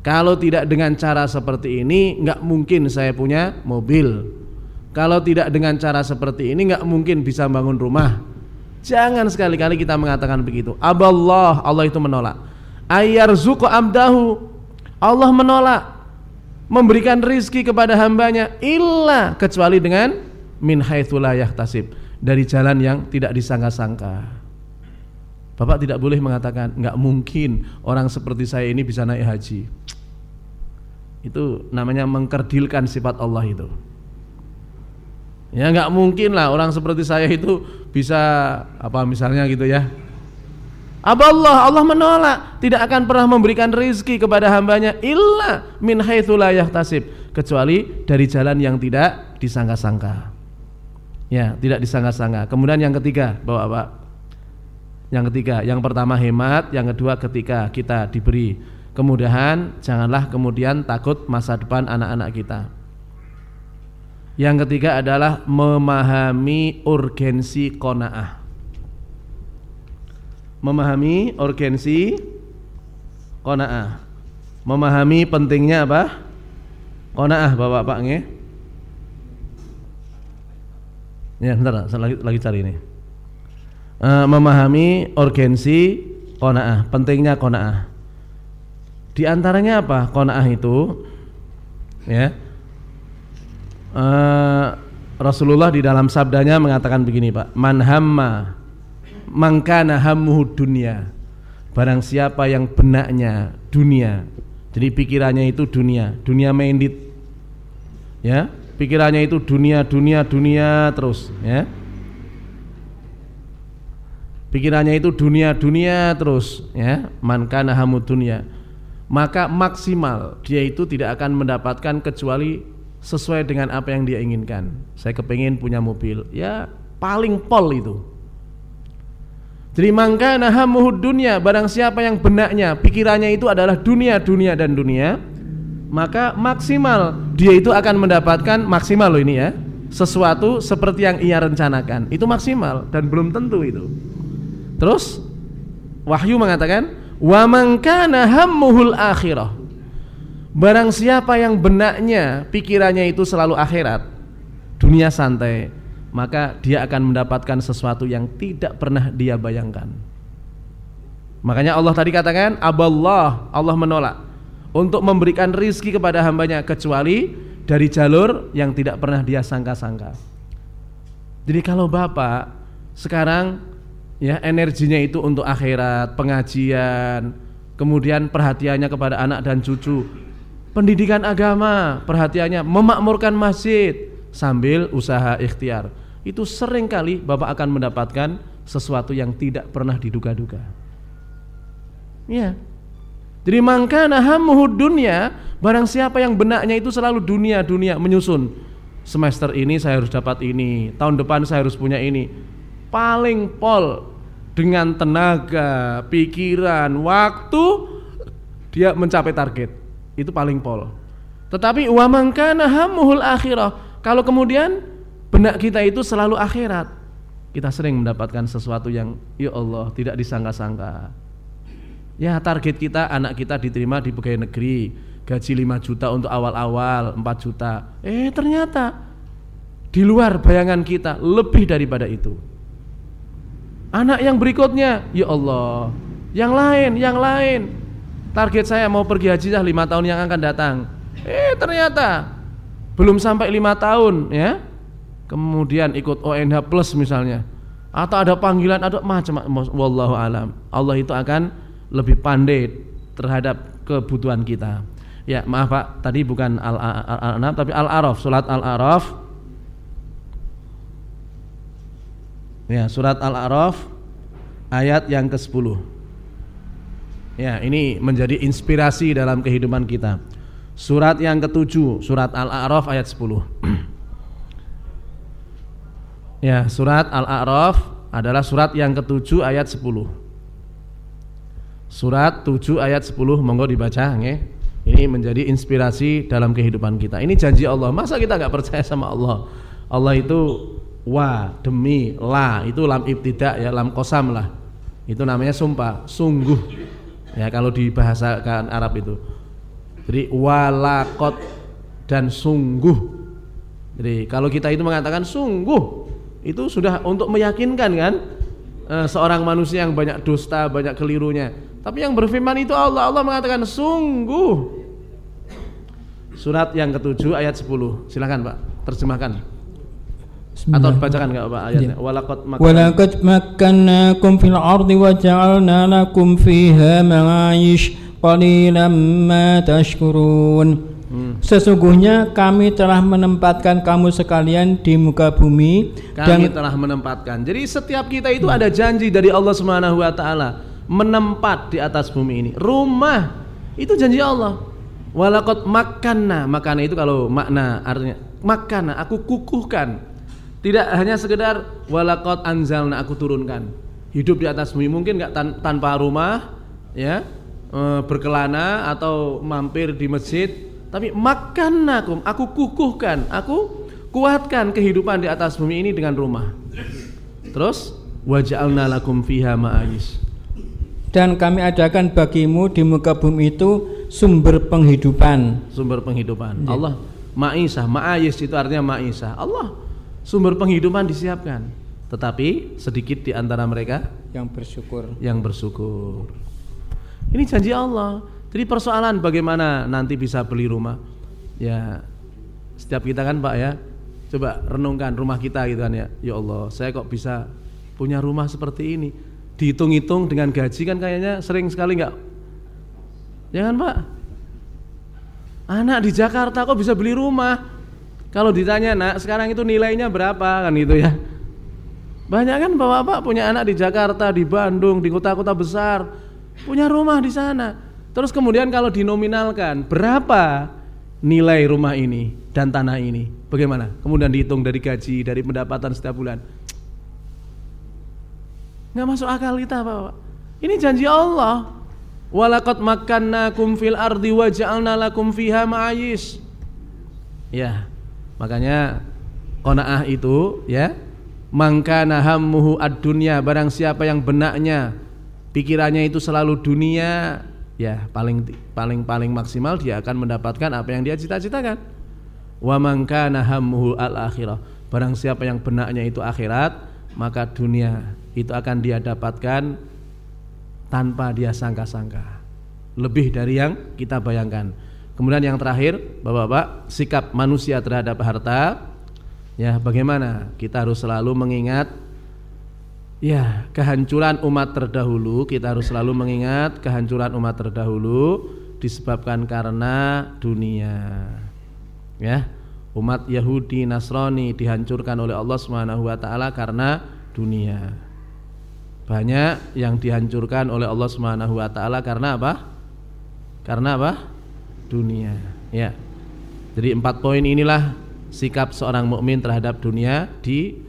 S1: Kalau tidak dengan cara seperti ini nggak mungkin saya punya mobil. Kalau tidak dengan cara seperti ini nggak mungkin bisa bangun rumah Jangan sekali-kali kita mengatakan begitu. Aballah, Allah itu menolak. Ayarzuqu amdahu. Allah menolak memberikan rizki kepada hambanya illa kecuali dengan min haitsulah yahtasib dari jalan yang tidak disangka-sangka. Bapak tidak boleh mengatakan nggak mungkin orang seperti saya ini bisa naik haji. Itu namanya mengkerdilkan sifat Allah itu. Ya nggak mungkin lah orang seperti saya itu bisa apa misalnya gitu ya. Allah Allah menolak tidak akan pernah memberikan rizki kepada hambanya illa min haitsu la yahtasib kecuali dari jalan yang tidak disangka-sangka. Ya, tidak disangka-sangka. Kemudian yang ketiga, Bapak-bapak. Yang ketiga, yang pertama hemat, yang kedua ketika kita diberi kemudahan, janganlah kemudian takut masa depan anak-anak kita. Yang ketiga adalah memahami urgensi kona'ah Memahami urgensi kona'ah Memahami pentingnya apa? Kona'ah bapak-bapak nge Ya bentar, saya lagi, lagi cari ini. E, Memahami urgensi kona'ah Pentingnya kona'ah Di antaranya apa? Kona'ah itu Ya uh, Rasulullah di dalam sabdanya mengatakan begini Pak. Man hamma mangkana hammuhu dunia barang siapa yang benaknya dunia jadi pikirannya itu dunia dunia mendit ya pikirannya itu dunia dunia dunia terus ya pikirannya itu dunia dunia terus ya man kana hamu dunia maka maksimal dia itu tidak akan mendapatkan kecuali sesuai dengan apa yang dia inginkan. Saya kepingin punya mobil, ya paling pol itu. Jadi mangka nahamuhud dunia barang siapa yang benaknya pikirannya itu adalah dunia dunia dan dunia maka maksimal dia itu akan mendapatkan maksimal loh ini ya. Sesuatu seperti yang ia rencanakan. Itu maksimal. Dan belum tentu itu. Terus wahyu mengatakan wa mangkana hammuhul akhirah. Barang siapa yang benaknya pikirannya itu selalu akhirat, dunia santai, maka dia akan mendapatkan sesuatu yang tidak pernah dia bayangkan. Makanya Allah tadi katakan, Aballah, Allah menolak untuk memberikan rizki kepada hambanya kecuali dari jalur yang tidak pernah dia sangka-sangka. Jadi kalau bapak sekarang ya energinya itu untuk akhirat, pengajian, kemudian perhatiannya kepada anak dan cucu, pendidikan agama, perhatiannya memakmurkan masjid sambil usaha ikhtiar. Itu sering kali Bapak akan mendapatkan sesuatu yang tidak pernah diduga-duga. Ya. Jadi maka nahamuhu dunia, barang siapa yang benaknya itu selalu dunia-dunia menyusun. Semester ini saya harus dapat ini, tahun depan saya harus punya ini. Paling pol dengan tenaga, pikiran, waktu dia mencapai target itu paling pol. Tetapi wa man kana hammuhul akhirah. Kalau kemudian benak kita itu selalu akhirat, kita sering mendapatkan sesuatu yang ya Allah tidak disangka-sangka. Ya target kita anak kita diterima di pegawai negeri, gaji 5 juta untuk awal-awal 4 juta. Eh ternyata di luar bayangan kita lebih daripada itu. Anak yang berikutnya, ya Allah, yang lain, yang lain, Target saya mau pergi haji dah lima tahun yang akan datang. Eh ternyata belum sampai lima tahun ya. Kemudian ikut ONH plus misalnya. Atau ada panggilan ada macam wallahu alam. Allah itu akan lebih pandai terhadap kebutuhan kita. Ya maaf Pak, tadi bukan Al-An'am tapi Al-Araf, surat Al-Araf. Ya, surat Al-Araf ayat yang ke-10. Ya, ini menjadi inspirasi dalam kehidupan kita. Surat yang ketujuh, surat Al-A'raf ayat 10. ya, surat Al-A'raf adalah surat yang ketujuh ayat 10. Surat 7 ayat 10 monggo dibaca nge. Ini menjadi inspirasi dalam kehidupan kita. Ini janji Allah. Masa kita nggak percaya sama Allah? Allah itu wa demi la itu lam ibtidak ya lam kosam lah. Itu namanya sumpah, sungguh Ya kalau dibahasakan Arab itu. Jadi walakot dan sungguh. Jadi kalau kita itu mengatakan sungguh itu sudah untuk meyakinkan kan e, seorang manusia yang banyak dusta, banyak kelirunya. Tapi yang berfirman itu Allah. Allah mengatakan sungguh. Surat yang ketujuh ayat 10. Silakan Pak, terjemahkan. Atau dibacakan enggak Pak ayatnya?
S2: Walaqad Walaqad makkannakum fil ardi wa ja'alna lakum fiha ma'ish qalilan ma tashkurun. Hmm. Sesungguhnya kami telah menempatkan kamu sekalian di muka bumi
S1: kami dan telah menempatkan. Jadi setiap kita itu hmm. ada janji dari Allah Subhanahu wa taala menempat di atas bumi ini. Rumah itu janji Allah. Walakot makanna, makana itu kalau makna artinya makana aku kukuhkan. Tidak hanya sekedar walakot anzalna aku turunkan. Hidup di atas bumi mungkin nggak tan tanpa rumah, ya e, berkelana atau mampir di masjid tapi makan aku aku kukuhkan aku kuatkan kehidupan di atas bumi ini dengan rumah terus waja'alna lakum fiha ma'ayis
S2: dan kami adakan bagimu di muka bumi itu sumber penghidupan
S1: sumber penghidupan ya. Allah ma'isah ma'ayis itu artinya ma'isah Allah sumber penghidupan disiapkan tetapi sedikit di antara mereka
S2: yang bersyukur
S1: yang bersyukur ini janji Allah. Jadi persoalan bagaimana nanti bisa beli rumah. Ya setiap kita kan Pak ya, coba renungkan rumah kita gitu kan ya. Ya Allah, saya kok bisa punya rumah seperti ini. Dihitung-hitung dengan gaji kan kayaknya sering sekali enggak. Ya kan Pak? Anak di Jakarta kok bisa beli rumah? Kalau ditanya nak sekarang itu nilainya berapa kan gitu ya. Banyak kan bapak-bapak punya anak di Jakarta, di Bandung, di kota-kota besar punya rumah di sana. Terus kemudian kalau dinominalkan berapa nilai rumah ini dan tanah ini? Bagaimana? Kemudian dihitung dari gaji, dari pendapatan setiap bulan. Nggak masuk akal kita, Pak. Ini janji Allah. Walakot makannakum fil ardi wa ja'alna lakum fiha ma'ayis. Ya. Makanya qanaah itu ya mangkana hammuhu ad-dunya barang siapa yang benaknya pikirannya itu selalu dunia, ya paling paling paling maksimal dia akan mendapatkan apa yang dia cita-citakan. Wa man kana hammuhu al akhirah. Barang siapa yang benaknya itu akhirat, maka dunia itu akan dia dapatkan tanpa dia sangka-sangka. Lebih dari yang kita bayangkan. Kemudian yang terakhir, Bapak-bapak, sikap manusia terhadap harta ya bagaimana? Kita harus selalu mengingat Ya, kehancuran umat terdahulu kita harus selalu mengingat kehancuran umat terdahulu disebabkan karena dunia. Ya, umat Yahudi Nasrani dihancurkan oleh Allah taala karena dunia. Banyak yang dihancurkan oleh Allah Subhanahu wa taala karena apa? Karena apa? Dunia. Ya. Jadi empat poin inilah sikap seorang mukmin terhadap dunia di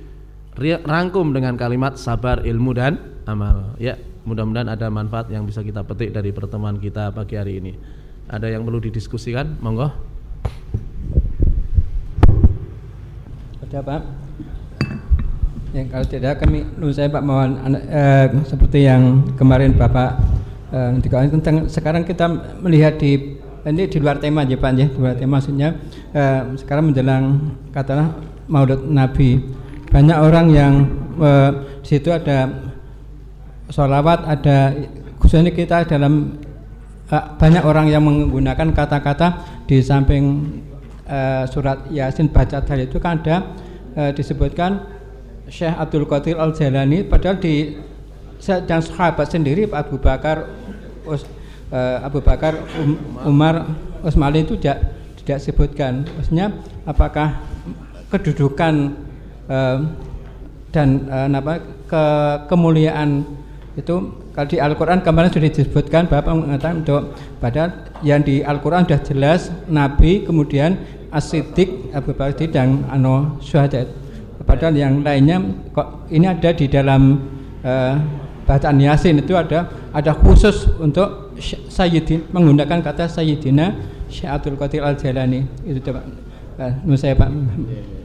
S1: rangkum dengan kalimat sabar, ilmu dan amal. Ya, mudah-mudahan ada manfaat yang bisa kita petik dari pertemuan kita pagi hari ini. Ada yang perlu didiskusikan? Monggo.
S2: Ada Pak? Yang kalau tidak kami menurut saya Pak mohon eh, seperti yang kemarin Bapak eh, tentang sekarang kita melihat di ini di luar tema aja Pak ya, di luar tema. Maksudnya eh, sekarang menjelang katalah Maulid Nabi banyak orang yang uh, di situ ada sholawat ada khususnya kita dalam uh, banyak orang yang menggunakan kata-kata di samping uh, surat yasin baca tadi itu kan ada uh, disebutkan Syekh Abdul Qadir Al Jalani padahal di dan sahabat sendiri Abu Bakar Us, uh, Abu Bakar um, Umar Utsman itu tidak tidak sebutkan. Maksudnya apakah kedudukan dan uh, apa ke kemuliaan itu kalau di Al-Quran kemarin sudah disebutkan Bapak mengatakan untuk pada yang di Al-Quran sudah jelas Nabi kemudian As-Siddiq Abu Bakar dan Ano Syuhada padahal yang lainnya kok ini ada di dalam uh, bacaan Yasin itu ada ada khusus untuk Sayyidin menggunakan kata Sayyidina Syekh Qadir Al-Jalani. Itu coba uh, saya Pak.
S4: Silakan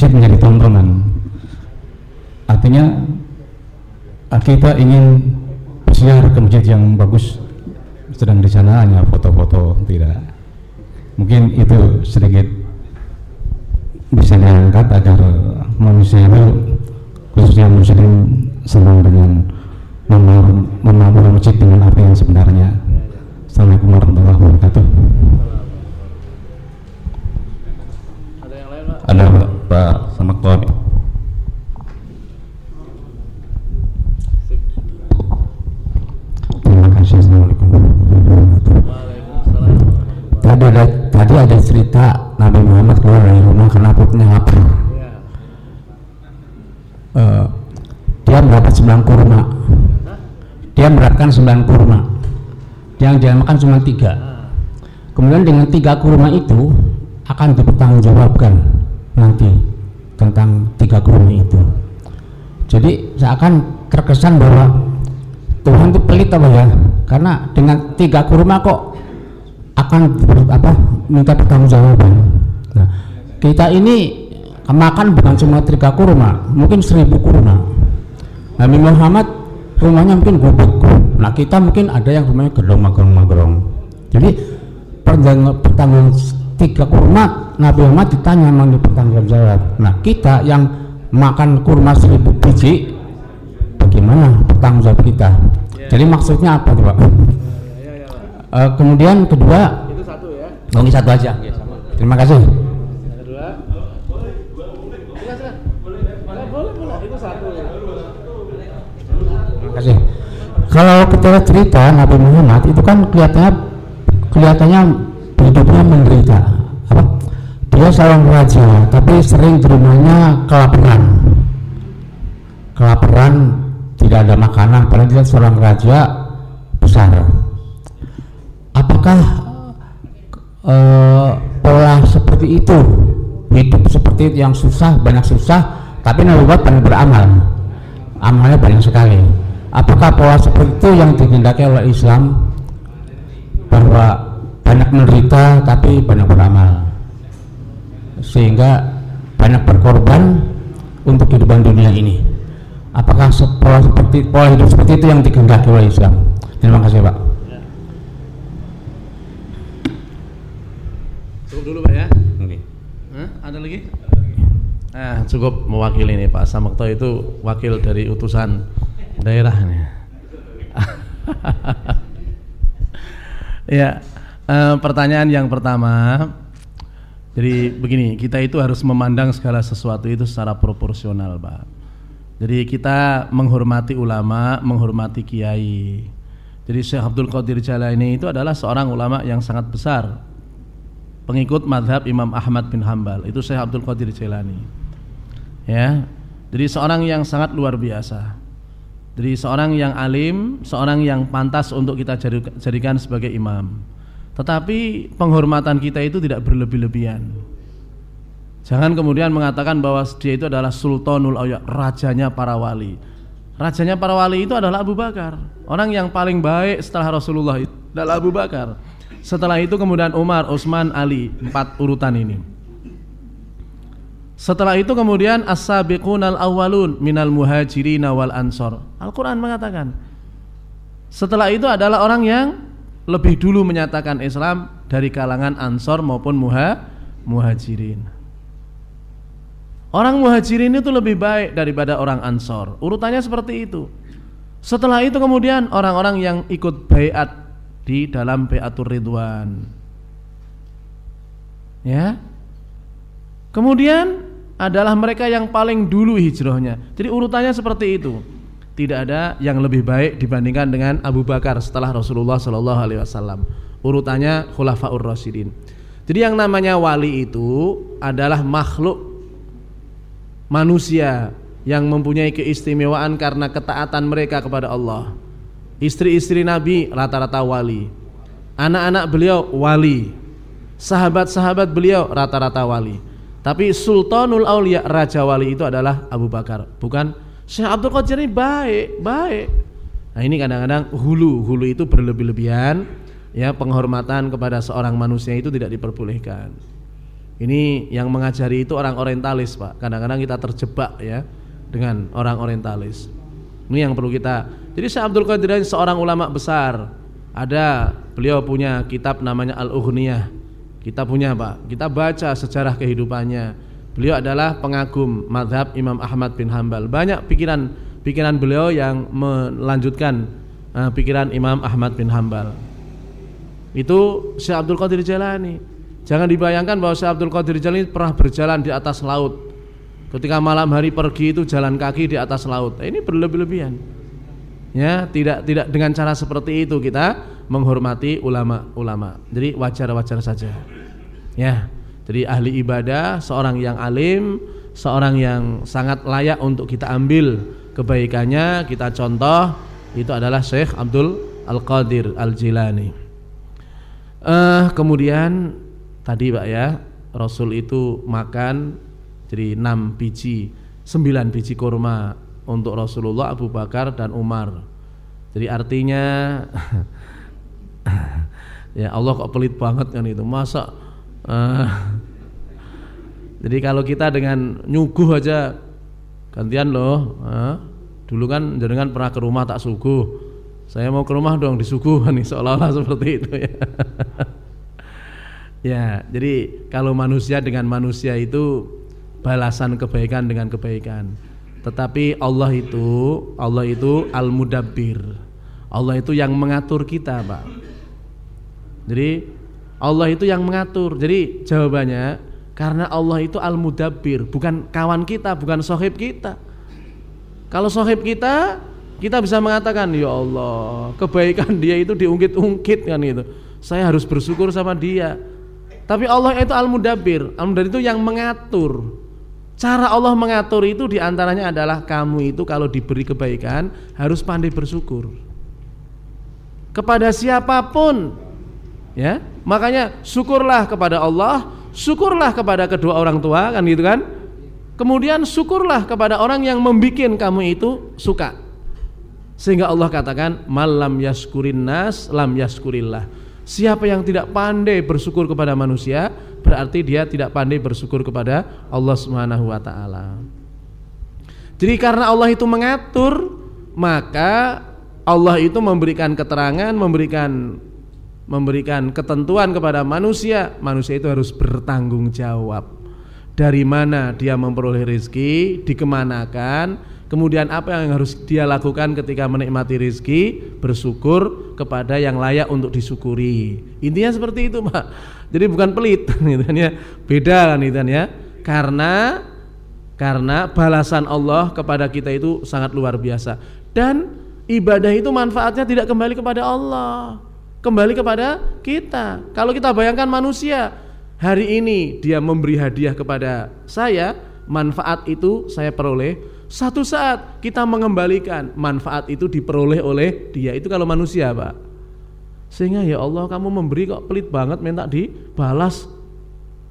S4: masjid menjadi tontonan. Artinya kita ingin bersiar ke masjid yang bagus. Sedang di sana hanya foto-foto tidak. Mungkin itu sedikit bisa diangkat agar manusia itu khususnya muslim senang dengan membangun masjid dengan apa yang sebenarnya. Assalamualaikum warahmatullahi wabarakatuh.
S1: Ada yang lain Pak?
S4: ada Pak Samaktor terima kasih Assalamualaikum.
S5: Tadi ada tadi ada cerita Nabi Muhammad keluar dari rumah karena perutnya lapar.
S1: Ya.
S5: Eh, dia mendapat sembilan kurma. Dia mendapatkan sembilan kurma. Yang dia makan cuma tiga. Kemudian dengan tiga kurma itu akan dipertanggungjawabkan nanti tentang tiga kurma itu. Jadi seakan terkesan bahwa Tuhan itu pelit apa ya? Karena dengan tiga kurma kok akan apa minta pertanggungjawaban. Nah, kita ini makan bukan cuma tiga kurma, mungkin seribu kurma. Nabi Muhammad rumahnya mungkin gubuk. Nah kita mungkin ada yang rumahnya gedong magrong magrong. Jadi pertanggung tiga kurma Nabi Muhammad ditanya memang dipertanggung jawab. Nah kita yang makan kurma seribu biji bagaimana pertanggung jawab kita? Jadi maksudnya apa tuh Pak? Eh, kemudian kedua,
S1: Itu satu ya.
S5: oh, ini satu aja. Terima kasih.
S1: Kedua. Boleh, boleh, boleh. Itu satu.
S5: Terima kasih. Kalau kita cerita Nabi Muhammad itu kan kelihatannya kelihatannya hidupnya menderita. Apa? Dia seorang raja, tapi sering di rumahnya kelaparan. Kelaparan, tidak ada makanan, padahal dia seorang raja besar. Apakah eh, pola seperti itu hidup seperti itu yang susah banyak susah tapi Nabi banyak beramal amalnya banyak sekali apakah pola seperti itu yang dikehendaki oleh Islam bahwa banyak menderita tapi banyak beramal sehingga banyak berkorban untuk kehidupan dunia ini apakah pola seperti pola hidup seperti itu yang dikehendaki oleh Islam terima kasih Pak
S1: Cukup dulu Pak ya. Hah? Ada lagi? Nah, cukup mewakili nih Pak Samekto itu wakil dari utusan daerah nih. ya, eh, pertanyaan yang pertama. Jadi begini, kita itu harus memandang segala sesuatu itu secara proporsional, Pak. Jadi kita menghormati ulama, menghormati kiai. Jadi Syekh Abdul Qadir Jalani itu adalah seorang ulama yang sangat besar pengikut madhab Imam Ahmad bin Hambal itu Syekh Abdul Qadir Jailani ya jadi seorang yang sangat luar biasa jadi seorang yang alim seorang yang pantas untuk kita jadi- jadikan sebagai imam tetapi penghormatan kita itu tidak berlebih-lebihan jangan kemudian mengatakan bahwa dia itu adalah sultanul awliya rajanya para wali rajanya para wali itu adalah Abu Bakar orang yang paling baik setelah Rasulullah itu adalah Abu Bakar setelah itu kemudian Umar, Utsman, Ali, empat urutan ini. Setelah itu kemudian as-sabiqunal awwalun minal muhajirin wal ansor. Al-Qur'an mengatakan setelah itu adalah orang yang lebih dulu menyatakan Islam dari kalangan ansor maupun muha muhajirin. Orang muhajirin itu lebih baik daripada orang ansor. Urutannya seperti itu. Setelah itu kemudian orang-orang yang ikut bayat di dalam Baiatur Ridwan. Ya. Kemudian adalah mereka yang paling dulu hijrahnya. Jadi urutannya seperti itu. Tidak ada yang lebih baik dibandingkan dengan Abu Bakar setelah Rasulullah Shallallahu alaihi wasallam. Urutannya Khulafaur Rasyidin. Jadi yang namanya wali itu adalah makhluk manusia yang mempunyai keistimewaan karena ketaatan mereka kepada Allah. Istri-istri Nabi rata-rata wali. Anak-anak beliau wali. Sahabat-sahabat beliau rata-rata wali. Tapi Sultanul Aulia Raja Wali itu adalah Abu Bakar, bukan Syekh Abdul Qadir ini baik, baik. Nah ini kadang-kadang hulu, hulu itu berlebih-lebihan, ya penghormatan kepada seorang manusia itu tidak diperbolehkan. Ini yang mengajari itu orang orientalis pak. Kadang-kadang kita terjebak ya dengan orang orientalis. Ini yang perlu kita. Jadi Syekh Abdul Qadir ini seorang ulama besar. Ada beliau punya kitab namanya Al-Ughniyah. Kita punya Pak. Kita baca sejarah kehidupannya. Beliau adalah pengagum madhab Imam Ahmad bin Hambal. Banyak pikiran pikiran beliau yang melanjutkan uh, pikiran Imam Ahmad bin Hambal. Itu Syekh Abdul Qadir Jalani. Jangan dibayangkan bahwa Syekh Abdul Qadir Jalani pernah berjalan di atas laut Ketika malam hari pergi itu jalan kaki di atas laut. Ini berlebih-lebihan. Ya, tidak tidak dengan cara seperti itu kita menghormati ulama-ulama. Jadi wajar-wajar saja. Ya. Jadi ahli ibadah, seorang yang alim, seorang yang sangat layak untuk kita ambil kebaikannya, kita contoh itu adalah Syekh Abdul Al-Qadir Al-Jilani. Uh, kemudian tadi Pak ya, Rasul itu makan jadi 6 biji 9 biji kurma untuk Rasulullah Abu Bakar dan Umar. Jadi artinya ya Allah kok pelit banget kan itu. Masa uh, jadi kalau kita dengan nyuguh aja gantian loh uh, dulu kan jangan pernah ke rumah tak suguh saya mau ke rumah dong disuguh nih seolah-olah seperti itu ya ya jadi kalau manusia dengan manusia itu balasan kebaikan dengan kebaikan. Tetapi Allah itu Allah itu Al-Mudabbir. Allah itu yang mengatur kita, Pak. Jadi Allah itu yang mengatur. Jadi jawabannya karena Allah itu Al-Mudabbir, bukan kawan kita, bukan sohib kita. Kalau sohib kita, kita bisa mengatakan, ya Allah, kebaikan dia itu diungkit-ungkit kan itu. Saya harus bersyukur sama dia. Tapi Allah itu Al-Mudabbir. Al-Mudabbir itu yang mengatur. Cara Allah mengatur itu di antaranya adalah kamu itu kalau diberi kebaikan harus pandai bersyukur kepada siapa pun, ya. Makanya syukurlah kepada Allah, syukurlah kepada kedua orang tua, kan gitu kan? Kemudian syukurlah kepada orang yang membuat kamu itu suka. Sehingga Allah katakan malam yaskurin nas lam yaskurillah. Siapa yang tidak pandai bersyukur kepada manusia, berarti dia tidak pandai bersyukur kepada Allah Subhanahu wa taala. Jadi karena Allah itu mengatur, maka Allah itu memberikan keterangan, memberikan memberikan ketentuan kepada manusia. Manusia itu harus bertanggung jawab. Dari mana dia memperoleh rezeki, dikemanakan, kemudian apa yang harus dia lakukan ketika menikmati rezeki, bersyukur kepada yang layak untuk disyukuri. Intinya seperti itu, Pak. Jadi bukan pelit gitu kan ya. Beda kan itu kan ya. Karena karena balasan Allah kepada kita itu sangat luar biasa. Dan ibadah itu manfaatnya tidak kembali kepada Allah, kembali kepada kita. Kalau kita bayangkan manusia, hari ini dia memberi hadiah kepada saya, manfaat itu saya peroleh. Satu saat kita mengembalikan manfaat itu diperoleh oleh dia. Itu kalau manusia, Pak. Sehingga ya Allah kamu memberi kok pelit banget minta dibalas.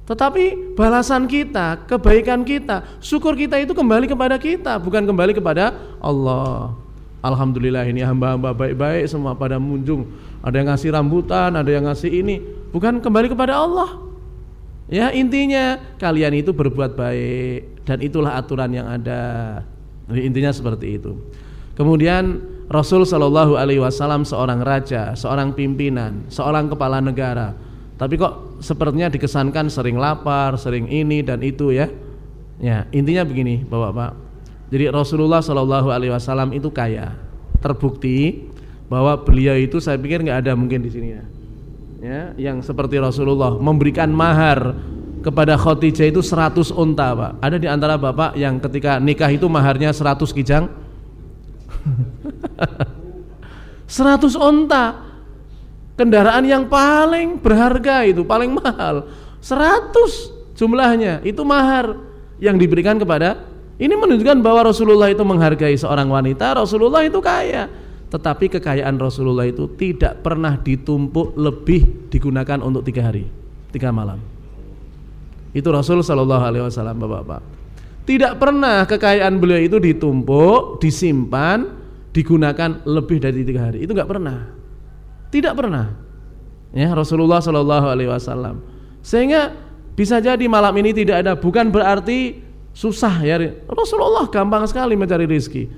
S1: Tetapi balasan kita, kebaikan kita, syukur kita itu kembali kepada kita, bukan kembali kepada Allah. Alhamdulillah ini hamba-hamba baik-baik semua pada munjung. Ada yang ngasih rambutan, ada yang ngasih ini, bukan kembali kepada Allah. Ya intinya kalian itu berbuat baik dan itulah aturan yang ada. Jadi intinya seperti itu. Kemudian Rasul Shallallahu Alaihi Wasallam seorang raja, seorang pimpinan, seorang kepala negara. Tapi kok sepertinya dikesankan sering lapar, sering ini dan itu ya. Ya intinya begini, bapak-bapak. Jadi Rasulullah Shallallahu Alaihi Wasallam itu kaya. Terbukti bahwa beliau itu saya pikir nggak ada mungkin di sini ya. Ya, yang seperti Rasulullah memberikan mahar kepada Khadijah itu 100 unta, Pak. Ada di antara Bapak yang ketika nikah itu maharnya 100 kijang? 100 onta kendaraan yang paling berharga itu paling mahal 100 jumlahnya itu mahar yang diberikan kepada ini menunjukkan bahwa Rasulullah itu menghargai seorang wanita, Rasulullah itu kaya. Tetapi kekayaan Rasulullah itu tidak pernah ditumpuk lebih digunakan untuk tiga hari, tiga malam. Itu Rasul Shallallahu Alaihi Wasallam, bapak-bapak. Tidak pernah kekayaan beliau itu ditumpuk, disimpan, digunakan lebih dari tiga hari. Itu nggak pernah. Tidak pernah. Ya Rasulullah Shallallahu Alaihi Wasallam. Sehingga bisa jadi malam ini tidak ada. Bukan berarti susah ya. Rasulullah gampang sekali mencari rizki.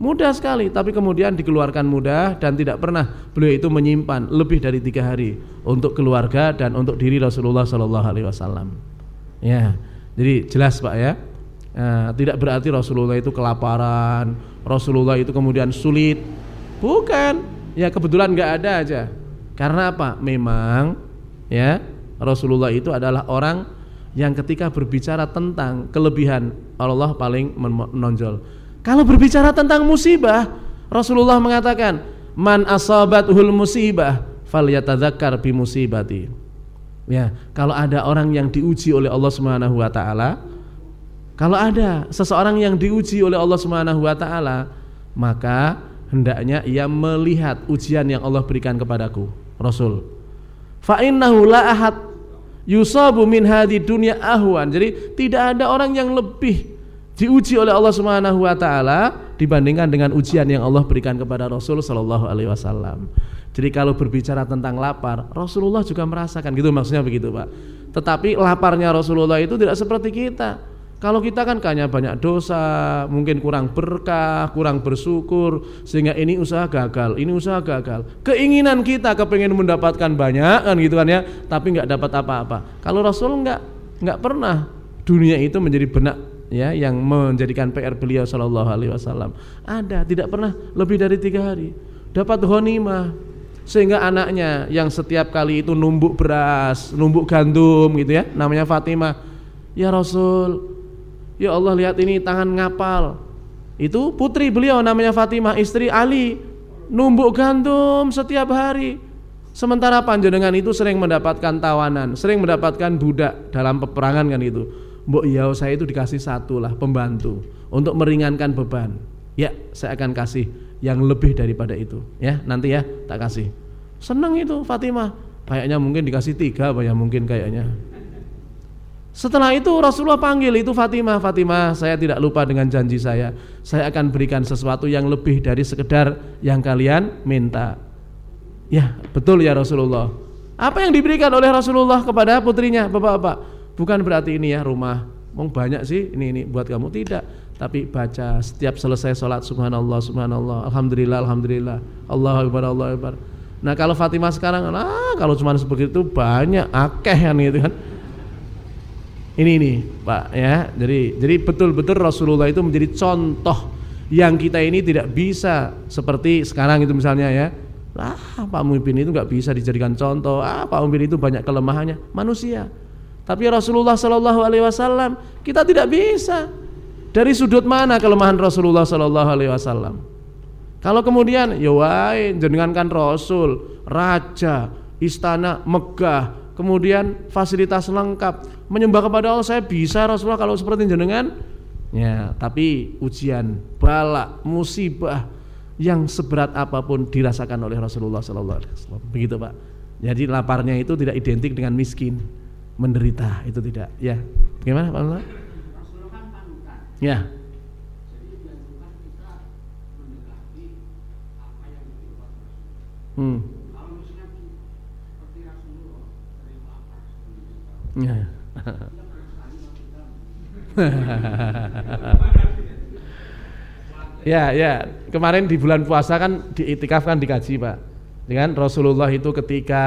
S1: Mudah sekali tapi kemudian dikeluarkan mudah dan tidak pernah beliau itu menyimpan lebih dari tiga hari untuk keluarga dan untuk diri Rasulullah Shallallahu Alaihi Wasallam. Ya jadi jelas pak ya. Nah, tidak berarti Rasulullah itu kelaparan Rasulullah itu kemudian sulit. Bukan. Ya kebetulan nggak ada aja. Karena apa? Memang ya Rasulullah itu adalah orang yang ketika berbicara tentang kelebihan Allah paling menonjol. Kalau berbicara tentang musibah, Rasulullah mengatakan, "Man asabatul musibah falyatadzakkar bi musibati." Ya, kalau ada orang yang diuji oleh Allah Subhanahu wa taala, kalau ada seseorang yang diuji oleh Allah Subhanahu wa taala, maka hendaknya ia melihat ujian yang Allah berikan kepadaku, Rasul. Fa innahu ahad yusabu min hadi dunia ahwan. Jadi tidak ada orang yang lebih diuji oleh Allah Subhanahu wa taala dibandingkan dengan ujian yang Allah berikan kepada Rasul sallallahu alaihi wasallam. Jadi kalau berbicara tentang lapar, Rasulullah juga merasakan gitu maksudnya begitu, Pak. Tetapi laparnya Rasulullah itu tidak seperti kita. Kalau kita kan kayaknya banyak dosa, mungkin kurang berkah, kurang bersyukur, sehingga ini usaha gagal, ini usaha gagal. Keinginan kita kepengen mendapatkan banyak kan gitu kan ya, tapi nggak dapat apa-apa. Kalau Rasul nggak nggak pernah dunia itu menjadi benak ya yang menjadikan PR beliau Shallallahu Alaihi Wasallam. Ada, tidak pernah lebih dari tiga hari. Dapat honimah, sehingga anaknya yang setiap kali itu numbuk beras, numbuk gandum gitu ya, namanya Fatimah. Ya Rasul, Ya Allah lihat ini tangan ngapal. Itu putri beliau namanya Fatimah, istri Ali. Numbuk gandum setiap hari. Sementara panjenengan itu sering mendapatkan tawanan, sering mendapatkan budak dalam peperangan kan itu. Mbok iya saya itu dikasih satu lah pembantu untuk meringankan beban. Ya, saya akan kasih yang lebih daripada itu. Ya, nanti ya tak kasih. Senang itu Fatimah. Kayaknya mungkin dikasih tiga, apa ya mungkin kayaknya. Setelah itu Rasulullah panggil itu Fatimah, Fatimah, saya tidak lupa dengan janji saya. Saya akan berikan sesuatu yang lebih dari sekedar yang kalian minta. Ya, betul ya Rasulullah. Apa yang diberikan oleh Rasulullah kepada putrinya, Bapak-bapak? Bukan berarti ini ya rumah. Mau banyak sih ini ini buat kamu tidak, tapi baca setiap selesai sholat subhanallah subhanallah alhamdulillah alhamdulillah Allah akbar Allah akbar. Nah kalau Fatimah sekarang, ah kalau cuma seperti itu banyak akeh kan gitu kan ini ini Pak ya. Jadi jadi betul-betul Rasulullah itu menjadi contoh yang kita ini tidak bisa seperti sekarang itu misalnya ya. Ah, Pak Muhyiddin itu nggak bisa dijadikan contoh. Ah, Pak Muhyiddin itu banyak kelemahannya, manusia. Tapi Rasulullah Shallallahu Alaihi Wasallam kita tidak bisa. Dari sudut mana kelemahan Rasulullah Shallallahu Alaihi Wasallam? Kalau kemudian, ya wae, jenengan kan Rasul, Raja, istana Megah, kemudian fasilitas lengkap. Menyembah kepada Allah saya bisa Rasulullah kalau seperti jenengan. Ya tapi ujian bala musibah yang seberat apa pun dirasakan oleh Rasulullah Sallallahu Alaihi Wasallam. Begitu pak. Jadi laparnya itu tidak identik dengan miskin menderita itu tidak. Ya bagaimana pak Allah ya. Hmm Ya. ya, ya. Kemarin di bulan puasa kan diitikaf kan dikaji, Pak. Dengan Rasulullah itu ketika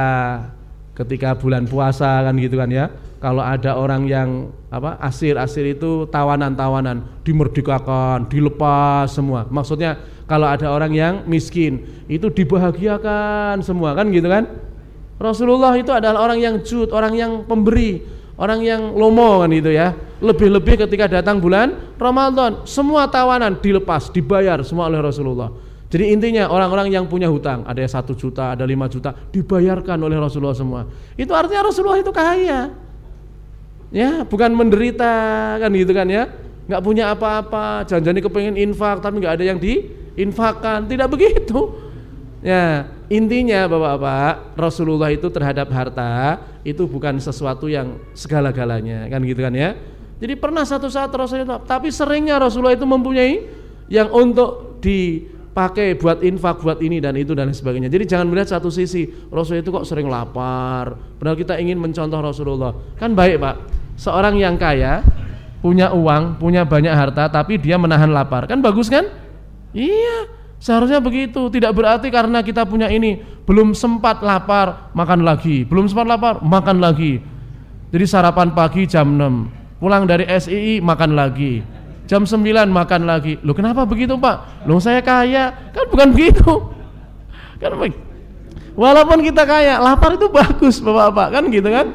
S1: ketika bulan puasa kan gitu kan ya. Kalau ada orang yang apa asir-asir itu tawanan-tawanan dimerdekakan, dilepas semua. Maksudnya kalau ada orang yang miskin itu dibahagiakan semua kan gitu kan? Rasulullah itu adalah orang yang jud, orang yang pemberi, orang yang lomo kan itu ya. Lebih-lebih ketika datang bulan Ramadan, semua tawanan dilepas, dibayar semua oleh Rasulullah. Jadi intinya orang-orang yang punya hutang, ada yang satu juta, ada lima juta, dibayarkan oleh Rasulullah semua. Itu artinya Rasulullah itu kaya. Ya, bukan menderita kan gitu kan ya. Nggak punya apa-apa, jangan-jangan kepengen infak tapi nggak ada yang diinfakkan. Tidak begitu. Ya, intinya Bapak-bapak, Rasulullah itu terhadap harta itu bukan sesuatu yang segala-galanya, kan gitu kan ya. Jadi pernah satu saat Rasulullah, tapi seringnya Rasulullah itu mempunyai yang untuk dipakai buat infak, buat ini dan itu dan sebagainya. Jadi jangan melihat satu sisi Rasulullah itu kok sering lapar. Padahal kita ingin mencontoh Rasulullah. Kan baik Pak, seorang yang kaya punya uang, punya banyak harta, tapi dia menahan lapar. Kan bagus kan? Iya, seharusnya begitu. Tidak berarti karena kita punya ini belum sempat lapar, makan lagi. Belum sempat lapar, makan lagi. Jadi sarapan pagi jam 6, pulang dari SII makan lagi. Jam 9 makan lagi. Loh kenapa begitu Pak? Loh saya kaya. Kan bukan begitu. Kan Walaupun kita kaya, lapar itu bagus Bapak-bapak, kan gitu kan?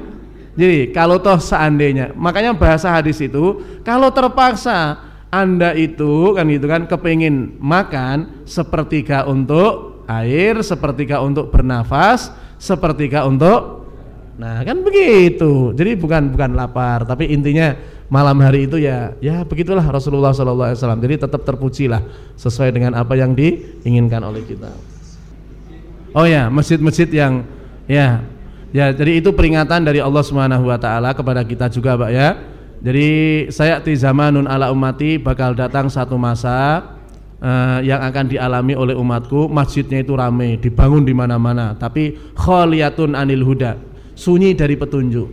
S1: Jadi kalau toh seandainya, makanya bahasa hadis itu kalau terpaksa anda itu kan gitu kan kepingin makan sepertiga untuk air, sepertiga untuk bernafas, sepertiga untuk Nah, kan begitu. Jadi bukan bukan lapar, tapi intinya malam hari itu ya ya begitulah Rasulullah SAW. Jadi tetap terpujilah sesuai dengan apa yang diinginkan oleh kita. Oh ya, masjid-masjid yang ya Ya, jadi itu peringatan dari Allah Subhanahu wa taala kepada kita juga, Pak ya. Jadi saya di zamanun ala umati bakal datang satu masa uh, yang akan dialami oleh umatku, masjidnya itu ramai, dibangun di mana-mana, tapi khaliyatun anil huda, sunyi dari petunjuk.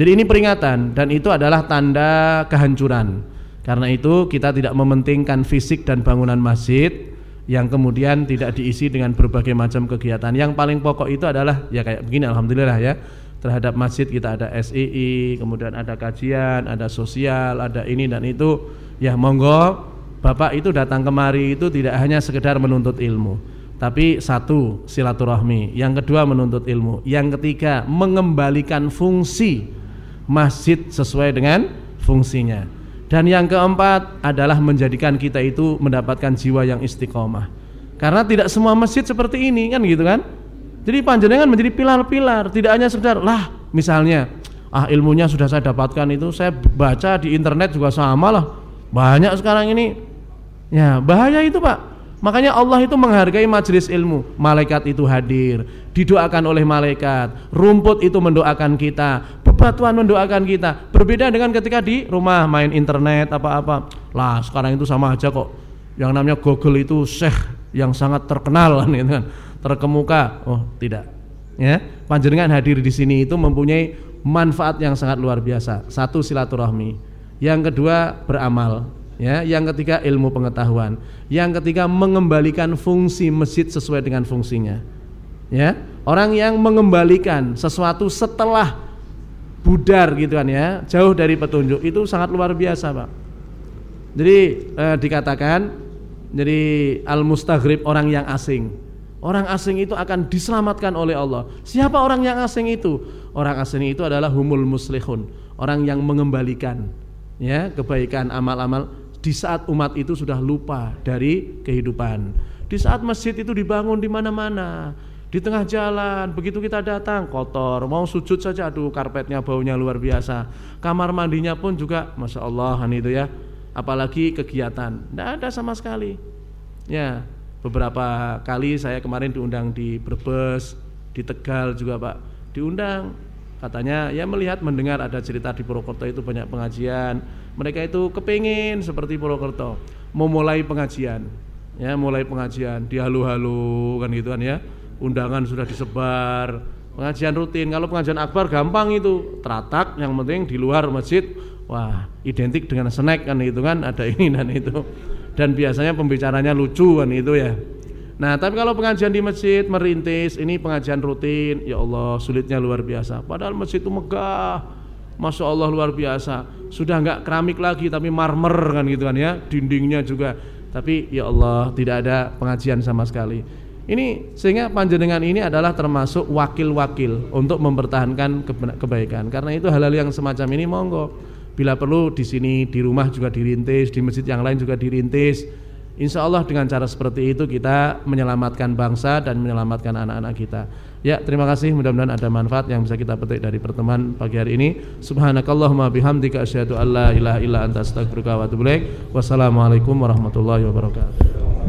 S1: Jadi ini peringatan dan itu adalah tanda kehancuran. Karena itu kita tidak mementingkan fisik dan bangunan masjid, yang kemudian tidak diisi dengan berbagai macam kegiatan. Yang paling pokok itu adalah ya kayak begini alhamdulillah ya. Terhadap masjid kita ada SII, kemudian ada kajian, ada sosial, ada ini dan itu. Ya monggo Bapak itu datang kemari itu tidak hanya sekedar menuntut ilmu, tapi satu silaturahmi, yang kedua menuntut ilmu, yang ketiga mengembalikan fungsi masjid sesuai dengan fungsinya. Dan yang keempat adalah menjadikan kita itu mendapatkan jiwa yang istiqomah. Karena tidak semua masjid seperti ini kan gitu kan. Jadi panjenengan menjadi pilar-pilar, tidak hanya sekedar lah misalnya ah ilmunya sudah saya dapatkan itu saya baca di internet juga sama lah. Banyak sekarang ini. Ya, bahaya itu, Pak. Makanya Allah itu menghargai majelis ilmu. Malaikat itu hadir, didoakan oleh malaikat. Rumput itu mendoakan kita, bebatuan mendoakan kita. Berbeda dengan ketika di rumah main internet apa-apa. Lah sekarang itu sama aja kok. Yang namanya Google itu syekh yang sangat terkenal gitu kan. Terkemuka. Oh tidak. Ya, panjenengan hadir di sini itu mempunyai manfaat yang sangat luar biasa. Satu silaturahmi, yang kedua beramal, ya, yang ketiga ilmu pengetahuan, yang ketiga mengembalikan fungsi masjid sesuai dengan fungsinya. Ya, orang yang mengembalikan sesuatu setelah budar gitu kan ya, jauh dari petunjuk itu sangat luar biasa, Pak. Jadi eh, dikatakan jadi al mustaghrib orang yang asing. Orang asing itu akan diselamatkan oleh Allah. Siapa orang yang asing itu? Orang asing itu adalah humul muslihun, orang yang mengembalikan ya kebaikan amal-amal. Di saat umat itu sudah lupa dari kehidupan. Di saat masjid itu dibangun di mana-mana, di tengah jalan begitu kita datang kotor. Mau sujud saja aduh karpetnya baunya luar biasa. Kamar mandinya pun juga masya Allah itu ya. Apalagi kegiatan. Tidak ada sama sekali. Ya beberapa kali saya kemarin diundang di Brebes di Tegal juga Pak. Diundang. Katanya ya melihat mendengar ada cerita di Purwokerto itu banyak pengajian. Mereka itu kepingin seperti Purwokerto memulai pengajian ya mulai pengajian. Dihalu-halu kan gitu kan ya. Undangan sudah disebar, pengajian rutin. Kalau pengajian akbar gampang itu, teratak yang penting di luar masjid, wah identik dengan snack kan itu kan, ada ini dan itu. Dan biasanya pembicaranya lucu kan itu ya. Nah, tapi kalau pengajian di masjid merintis, ini pengajian rutin, ya Allah sulitnya luar biasa. Padahal masjid itu megah, masya Allah luar biasa. Sudah nggak keramik lagi, tapi marmer kan gitu kan ya, dindingnya juga. Tapi ya Allah tidak ada pengajian sama sekali. Ini sehingga panjenengan ini adalah termasuk wakil-wakil untuk mempertahankan kebaikan. Karena itu hal-hal yang semacam ini monggo bila perlu di sini di rumah juga dirintis, di masjid yang lain juga dirintis. Insya Allah dengan cara seperti itu kita menyelamatkan bangsa dan menyelamatkan anak-anak kita. Ya, terima kasih. Mudah-mudahan ada manfaat yang bisa kita petik dari pertemuan pagi hari ini. Subhanakallahumma bihamdika asyhadu an la ilaha illa anta astaghfiruka wa. Wassalamualaikum warahmatullahi wabarakatuh.